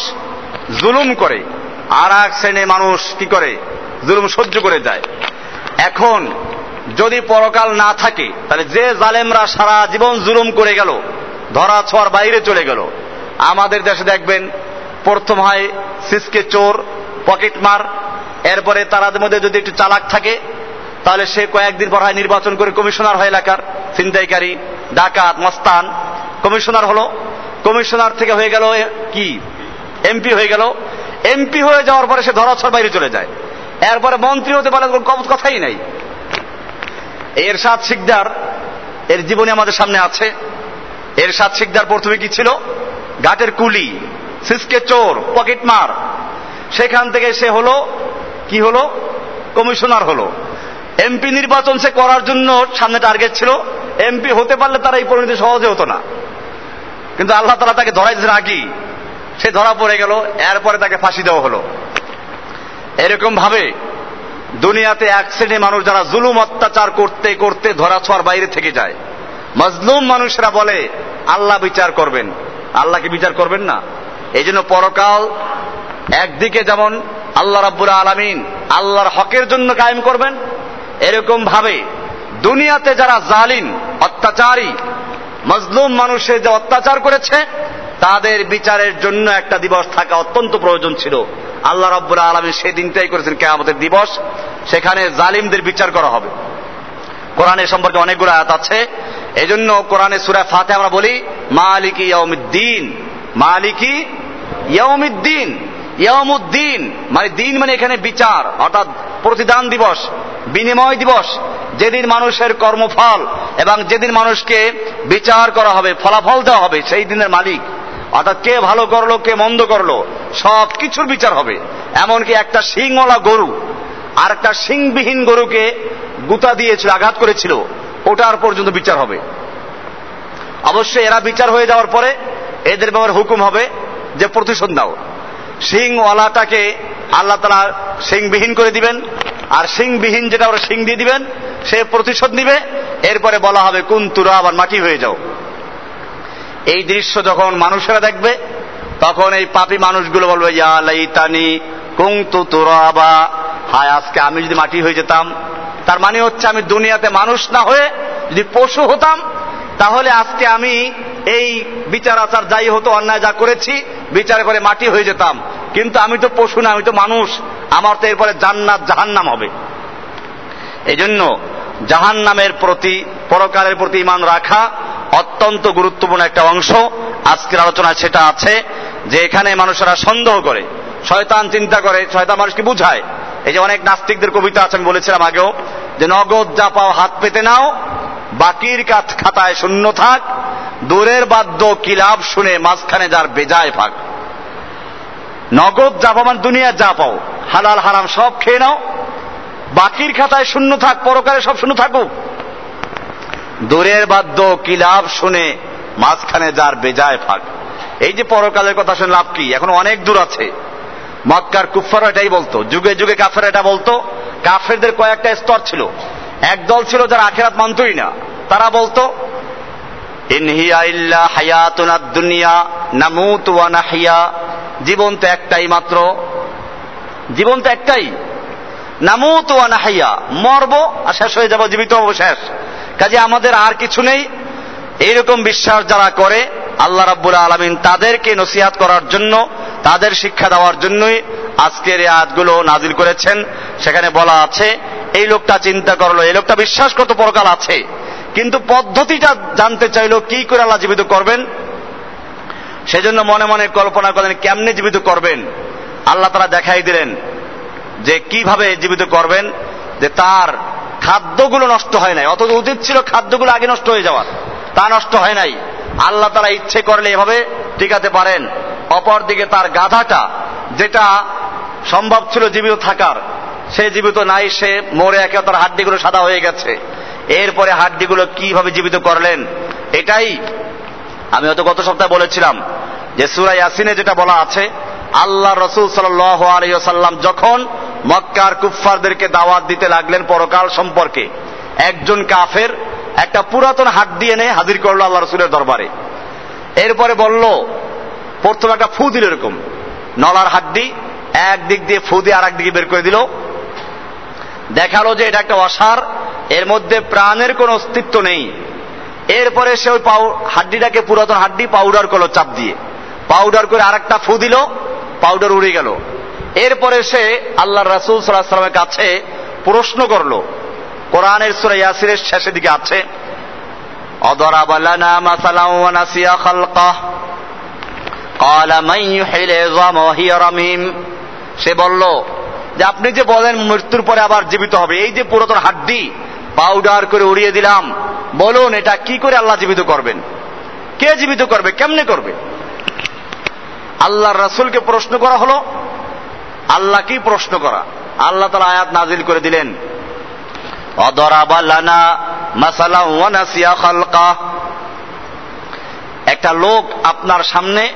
জুলুম করে, আর এক শ্রেণির মানুষ কি করে? জুলুম সহ্য করে যায়। এখন যদি পরকাল না থাকে, তাহলে যে জালেমরা সারা জীবন জুলুম করে গেল, ধরা ছোঁয়ার বাইরে চলে গেল, আমাদের দেশে দেখবেন, প্রথম হয় সিসকে চোর, পকেটমার এরপরে তাদের মধ্যে যদি একটু চালাক থাকে, তাহলে সে কয়েকদিন পর হয় নির্বাচন করে কমিশনার হয় এলাকার। ছিনতাইকারী, ডাকাত, মস্তান। কমিশনার হলো। কমিশনার থেকে হয়ে গেল কি? এমপি হয়ে গেল। এমপি হয়ে যাওয়ার পরে সে ধরাছর বাইরে চলে যায়। এরপরে মন্ত্রী হতে পারে কথাই নাই। এর সাত শিকদার, এর জীবনে আমাদের সামনে আছে। এর সাত শিকদার প্রথমে কি ছিল? ঘাটের কুলি, সিসকে চোর, পকেটমার। সেখান থেকে সে হলো কি হলো? কমিশনার হলো। এমপি নির্বাচন সে করার জন্য সামনে টার্গেট ছিল। এমপি হতে পারলে তারা এই পরিণতি সহজে হতো না। কিন্তু আল্লাহ তালা তাকে ধরাই দিয়েছেন আগেই। সে ধরা পড়ে গেল, এরপরে তাকে ফাঁসি দেওয়া হলো। এরকম ভাবে দুনিয়াতে এক শ্রেণির মানুষ যারা জুলুম, অত্যাচার করতে করতে ধরা ছোঁয়ার বাইরে থেকে যায়। মজলুম মানুষরা বলে, আল্লাহ বিচার করবেন। আল্লাহকে বিচার করবেন না? এই জন্য পরকাল একদিকে যেমন আল্লাহ রাব্বুল আলমিন আল্লাহর হকের জন্য কায়েম করবেন। এরকম ভাবে দুনিয়াতে যারা জালিম, অত্যাচারী, মজলুম মানুষের যে অত্যাচার করেছে, তাদের বিচারের জন্য একটা দিবস থাকা অত্যন্ত প্রয়োজন ছিল। আল্লাহ রাব্বুল আলমী সেই দিনটাই করেছেন, কেয়ামতের দিবস। সেখানে জালিমদের বিচার করা হবে। কোরআনের সম্পর্কে অনেকগুলো আয়াত আছে। এই জন্য কোরআনে সুরা ফাতে আমরা বলি, মালিকি ইয়মিদ্দিন মালিকি ইয়মিদ্দিন ইয়মুদ্দিন মানে দিন মানে এখানে বিচার, অর্থাৎ প্রতিদান দিবস, বিনিময় দিবস, যেদিন মানুষের কর্মফল এবং যেদিন মানুষকে বিচার করা হবে, ফলাফল দেওয়া হবে, সেই দিনের মালিক। অর্থাৎ কে ভালো করল, কে মন্দ করল, সব কিছুর বিচার হবে। এমনকি একটা শিংওয়ালা গরু, আর একটা শিংবিহীন গরুকে গুতা দিয়েছিল, আঘাত করেছিল, ওটার পর্যন্ত বিচার হবে। অবশ্যই এরা বিচার হয়ে যাওয়ার পরে এদের ব্যাপারে হুকুম হবে যে প্রতিশোধ দাও সিংওয়ালাটাকে আল্লাহ তালা সিংবিহীন করে দিবেন। আর সিংবিহীন যেটা ওরা সিং দিয়ে দিবেন, সে প্রতিশোধ নিবে। এরপরে বলা হবে কোন তুরা আবার মাটি হয়ে যাও। এই দৃশ্য যখন মানুষেরা দেখবে, তখন এই পাপি মানুষগুলো বলবে, ইয়া লাইতানি কুংতু তুরাবা। হায়, আজকে আমি যদি মাটি হয়ে যেতাম, তার মানে হচ্ছে আমি দুনিয়াতে মানুষ না হয়ে যদি পশু হতাম, তাহলে আজকে আমি এই বিচার আচার যাই হতো অন্যায় যা করেছি, বিচার করে মাটি হয়ে যেতাম। কিন্তু আমি তো পশু না, আমি তো মানুষ। আমার তো এরপরে জান্নাত জাহান্নাম হবে। এই জন্য জাহান নামের প্রতি, পরকালের প্রতি ইমান রাখা অত্যন্ত গুরুত্বপূর্ণ একটা অংশ। আজকের আলোচনায় সেটা আছে যে এখানে মানুষেরা সন্দেহ করে। শয়তান চিন্তা করে, শয়তান মানুষকে বুঝায়? এই যে অনেক নাস্তিকদের কবিতা আছে, আমি বলেছিলাম আগেও, যে নগদ যা পাও হাত পেতে নাও, বাকির কাত খাতায় শূন্য থাক দূরের বাদ্য কিলাব শুনে মাঝখানে যার বেজায় ফাঁক নগদ যা পাও মানে দুনিয়ার যা পাও, হালাল, হারাম সব খেয়ে নাও। বাকির খাতায় শূন্য থাক, পরকালে সব শূন্য থাকুক। দূরের বাদ্য কিলাব শুনে মাঝখানে যার বেজায় ফাঁক এই যে পরকালের কথা শুনে লাভ কি? এখন অনেক দূর আছে। মক্কার কুফার এটাই বলতো, যুগে যুগে কাফের এটা বলতো। কাফেরদের কয়েকটা স্তর ছিল। একদল ছিল যারা আখেরাত মানতই না। তারা বলতো ইনহিয়া দুনিয়া জীবন তো একটাই মাত্র। জীবন তো একটাই। নামুত ওয়া নাহিয়া। মরব আর শেষ হয়ে যাব, জীবিত হব শেষ। কাজে আমাদের আর কিছু নেই। এইরকম বিশ্বাস যারা করে, আল্লাহ রাব্বুল আলমিন তাদেরকে নসিহাত করার জন্য, তাদের শিক্ষা দেওয়ার জন্যই আজকের এই আয়াতগুলো নাজিল করেছেন। সেখানে বলা আছে, এই লোকটা চিন্তা করল, এই লোকটা বিশ্বাস করতো পরকাল আছে? কিন্তু পদ্ধতিটা জানতে চাইলো, কি করে আল্লাহ জীবিত করবেন? সেজন্য মনে মনে কল্পনা করলেন কেমনে জীবিত করবেন? আল্লাহ তারা দেখাই দিলেন যে কীভাবে জীবিত করবেন, যে তার খাদ্যগুলো নষ্ট হয় নাই। অথচ উচিত ছিল খাদ্যগুলো আগে নষ্ট হয়ে যাওয়ার। তা নষ্ট হয় নাই। আল্লাহ তারা ইচ্ছে করলে এভাবে টিকাতে পারেন। অপরদিকে তার গাধাটা, যেটা সম্ভব ছিল জীবিত থাকার, সে জীবিত নাই, সে মরে একে তার হাড্ডিগুলো সাদা হয়ে গেছে। এরপরে হাড্ডিগুলো কীভাবে জীবিত করলেন? এটাই আমি হয়তো গত সপ্তাহে বলেছিলাম যে সুরা ইয়াসিনে যেটা বলা আছে, আল্লাহ রসুল সাল্লাম যখন মক্কার কুফফারদেরকে দাওয়াত দিতে লাগলেন পরকাল সম্পর্কে, একজন কাফের একটা পুরাতন হাড্ডি এনে হাজির করল আল্লাহ রসুলের দরবারে। এরপরে বলল, প্রথমে একটা ফু দিল এরকম, নলার হাড্ডি, একদিক দিয়ে ফু দিয়ে আর দিকে বের করে দিল। দেখাল যে এটা একটা অসার এর মধ্যে প্রাণের কোনো অস্তিত্ব নেই এরপরে সে ওই হাড্ডিটাকে পুরাতন হাড্ডি পাউডার করলো চাপ দিয়ে পাউডার করে আরেকটা ফু দিল পাউডার উড়ে গেল এরপরে সে আল্লাহ রাসুল সাল্লাহ সাল্লামের কাছে প্রশ্ন করলো কোরআনের সুরা ইয়াসিরের শেষের দিকে আছে অদরাব লানা মাসালাও ওয়া নাসিয়া খালকাহ قال من يحيي العظام وهي رميم সে বলল যে আপনি যে বলেন মৃত্যুর পরে আবার জীবিত হবে এই যে পুরাতন হাড্ডি পাউডার করে উড়িয়ে দিলাম। বলুন, এটা কি করে আল্লাহ জীবিত করবেন? কে জীবিত করবে? কেমনে করবে? আল্লাহর রাসূলকে প্রশ্ন করা হলো। আল্লাহ কি প্রশ্ন করা। আল্লাহ তালা আয়াত নাজিল করে দিলেন। খালকা। একটা লোক আপনার সামনে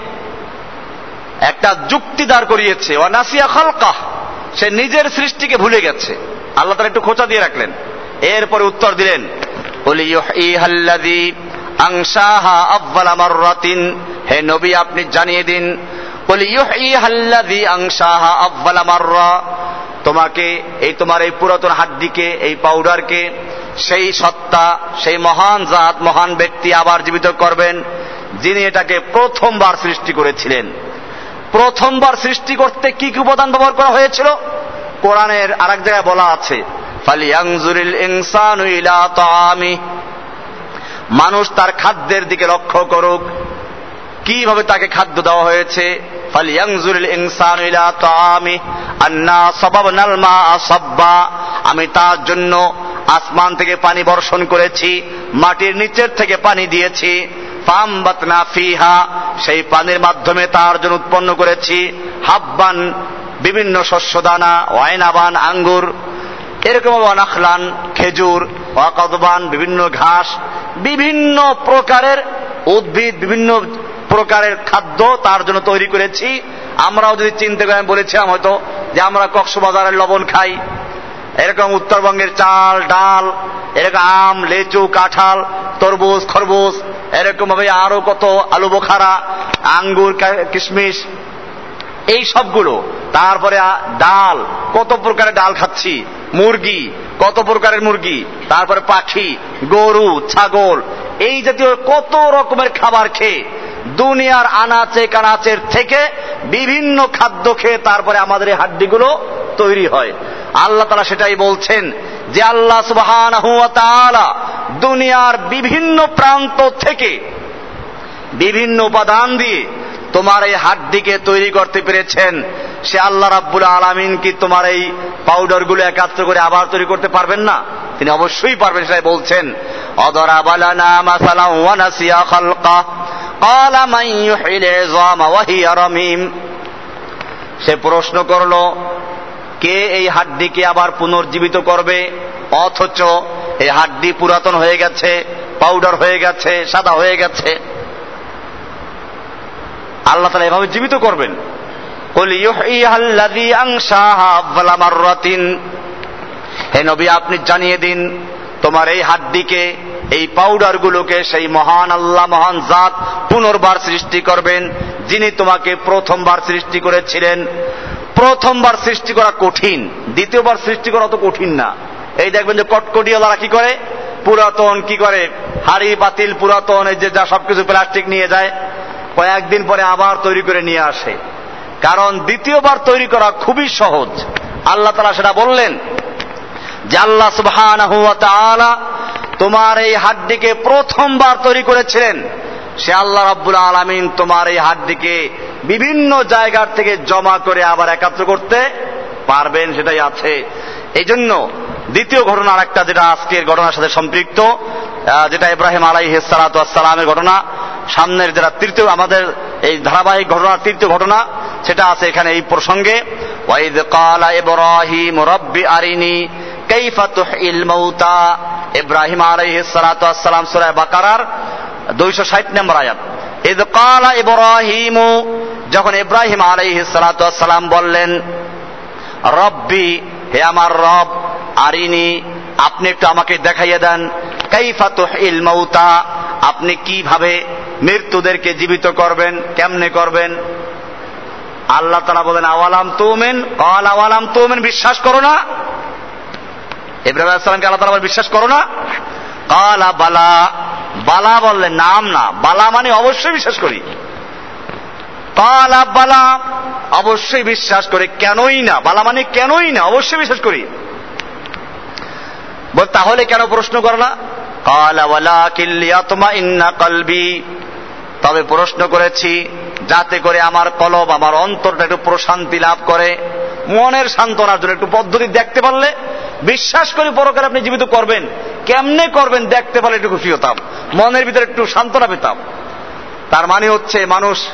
একটা যুক্তি দাঁড় করিয়েছে। অনাসিয়া খালকা। সে নিজের সৃষ্টিকে ভুলে গেছে। আল্লাহ তারা একটু খোঁচা দিয়ে রাখলেন। এরপরে উত্তর দিলেন হে নবী, আপনি জানিয়ে দিন তোমাকে, এই তোমার এই পুরাতন হাড্ডিকে, এই পাউডারকে, সেই সত্তা, সেই মহান জাত, মহান ব্যক্তি আবার জীবিত করবেন, যিনি এটাকে প্রথমবার সৃষ্টি করেছিলেন। প্রথমবার সৃষ্টি করতে কি কি উপাদান ব্যবহার করা হয়েছিল? কোরআনের আরেক জায়গায় বলা আছে ফালিয়াংজুরিল ইনসানু ইলা তাআমি। মানুষ তার খাদ্যের দিকে লক্ষ্য করুক। কীভাবে তাকে খাদ্য দেওয়া হয়েছে? ফালিয়াংজুরিল ইনসানু ইলা তাআমি। আন্না সাবাবনাল মা সাব্বা। আমি তার জন্য আসমান থেকে পানি বর্ষণ করেছি, মাটির নিচের থেকে পানি দিয়েছি। ফামবাতনা ফিহা। সেই পানির মাধ্যমে তার জন্য উৎপন্ন করেছি হাব্বান, বিভিন্ন শস্য দানা ওয়াইনাবান আঙ্গুর। এরকম অনাখলান খেজুর, অকদবান, বিভিন্ন ঘাস, বিভিন্ন প্রকারের উদ্ভিদ, বিভিন্ন প্রকারের খাদ্য তার জন্য তৈরি করেছি। আমরাও যদি চিন্তা করে বলেছিলাম হয়তো, যে আমরা কক্সবাজারের লবণ খাই। এরকম উত্তরবঙ্গের চাল, ডাল, এরকম আম, লেচু, কাঁঠাল, তরমুজ খরবুজ এরকম ভাবে আরও কত আলু বোখারা, আঙ্গুর কিশমিশ, এই সবগুলো। তারপরে ডাল, কত প্রকারের ডাল খাচ্ছি। মুরগি, কত প্রকারের মুরগি? তারপরে পাখি, গরু, ছাগল, এই জাতীয় কত রকমের খাবার খেয়ে দুনিয়ার আনাচে কানাচের থেকে বিভিন্ন খাদ্য খেয়ে তারপরে আমাদের এই হাড্ডিগুলো তৈরি হয়। আল্লাহ তালা সেটাই বলছেন যে আল্লাহ সুবহান দুনিয়ার বিভিন্ন প্রান্ত থেকে বিভিন্ন উপাদান দিয়ে তোমার এই হাড্ডিকে তৈরি করতে পেরেছেন। সে আল্লাহ রাব্বুল আলামিন কি তোমার এই পাউডারগুলো একাত্র করে আবার তৈরি করতে পারবেন না? তিনি অবশ্যই পারবেন, সেটাই বলছেন। সে প্রশ্ন করল, কে এই হাড্ডিকে আবার পুনর্জীবিত করবে? অথচ এই হাড্ডি পুরাতন হয়ে গেছে, পাউডার হয়ে গেছে, সাদা হয়ে গেছে। আল্লাহ তালা এভাবে জীবিত করবেন। হে নবী, আপনি জানিয়ে দিন, তোমার এই হাড্ডিকে, এই পাউডার গুলোকে সেই মহান আল্লাহ, মহান জাত পুনর্বার সৃষ্টি করবেন, যিনি তোমাকে প্রথমবার সৃষ্টি করেছিলেন। প্রথমবার সৃষ্টি করা কঠিন, দ্বিতীয়বার সৃষ্টি করা তো কঠিন না। এই দেখবেন যে কটকটিওয়ালারা কি করে? পুরাতন কি করে? হাড়ি, পাতিল, পুরাতন, এই যে যা সবকিছু প্লাস্টিক নিয়ে যায়। কয়েকদিন পরে আবার তৈরি করে নিয়ে আসে। কারণ দ্বিতীয়বার তৈরি করা খুবই সহজ। আল্লাহ তালা সেটা বললেন, যে আল্লাহ সুবহান তোমার এই হাড্ডিকে প্রথমবার তৈরি করেছিলেন। সে আল্লাহ রাব্বুল আলমিন তোমার এই হাড্ডিকে বিভিন্ন জায়গার থেকে জমা করে আবার একাত্র করতে পারবেন, সেটাই আছে। এই জন্য দ্বিতীয় ঘটনা আর একটা যেটা আজকের ঘটনার সাথে সম্পৃক্ত যেটা ইব্রাহিম আলাই সালামের ঘটনা সামনের যেটা তৃতীয়, আমাদের এই ধারাবাহিক ঘটনার তৃতীয় ঘটনা, সেটা আছে এখানে এই প্রসঙ্গে। ওয়াইদ কালা ইব্রাহিম, রব্বি আরিনি, কাইফা তুহিল মাউতা ইব্রাহিম আলাইহিস সালাতু ওয়াসসালাম, সূরা বাকারার 260 নম্বর আয়াত। ইদ কালা ইব্রাহিম, যখন ইব্রাহিম আলাইহিস সালাতু ওয়াসসালাম বললেন, রব্বি, হে আমার রব, আরিনি, আপনি একটু আমাকে দেখাইয়ে দেন। কাইফা তুহিল মাউতা আপনি কীভাবে মৃত্যুদেরকে জীবিত করবেন, কেমনে করবেন? আল্লাহ তারা বলেন, আওয়ালাম তুমেন? কল, আওয়ালাম তুমেন, বিশ্বাস করো না। ইব্রাহিম আলাইসালামকে আল্লাহ তালা বিশ্বাস করো না। কালা, বালা। বালা বললেন নাম না। বালা মানে অবশ্যই বিশ্বাস করি। বালা বালা। অবশ্যই বিশ্বাস করে। কেনই না? বালা মানে কেনই না? অবশ্যই বিশ্বাস করি। বল, তাহলে কেন প্রশ্ন করো না? কালা ওয়ালা কিল্লিয়াতমা ইন্না কলবি। তবে প্রশ্ন করেছি, যাতে করে আমার কলব, আমার অন্তরটা একটু প্রশান্তি লাভ করে, মনের সান্ত্বনার জন্য একটু পদ্ধতি দেখতে পারলে, বিশ্বাস করে পরকার আপনি জীবিত করবেন। কেমনে করবেন দেখতে পারলে একটু খুশি হতাম, মনের ভিতরে একটু সান্ত্বনা পেতাম। তার মানে হচ্ছে, মানুষ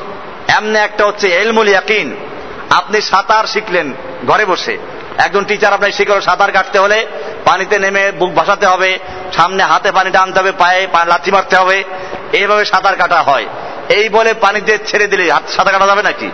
এমনি একটা হচ্ছে এলমুল ইয়াকিন। আপনি সাঁতার শিখলেন ঘরে বসে। একজন টিচার আপনার শিখলো সাঁতার কাটতে হলে পানিতে নেমে বুক ভাসাতে হবে, সামনে হাতে পানি টানতে হবে, পায়ে লাথি মারতে হবে। এইভাবে সাঁতার কাটা হয়। এই বলে পানিতে ছেড়ে দিলে হাত সাঁতার কাটা যাবে নাকি?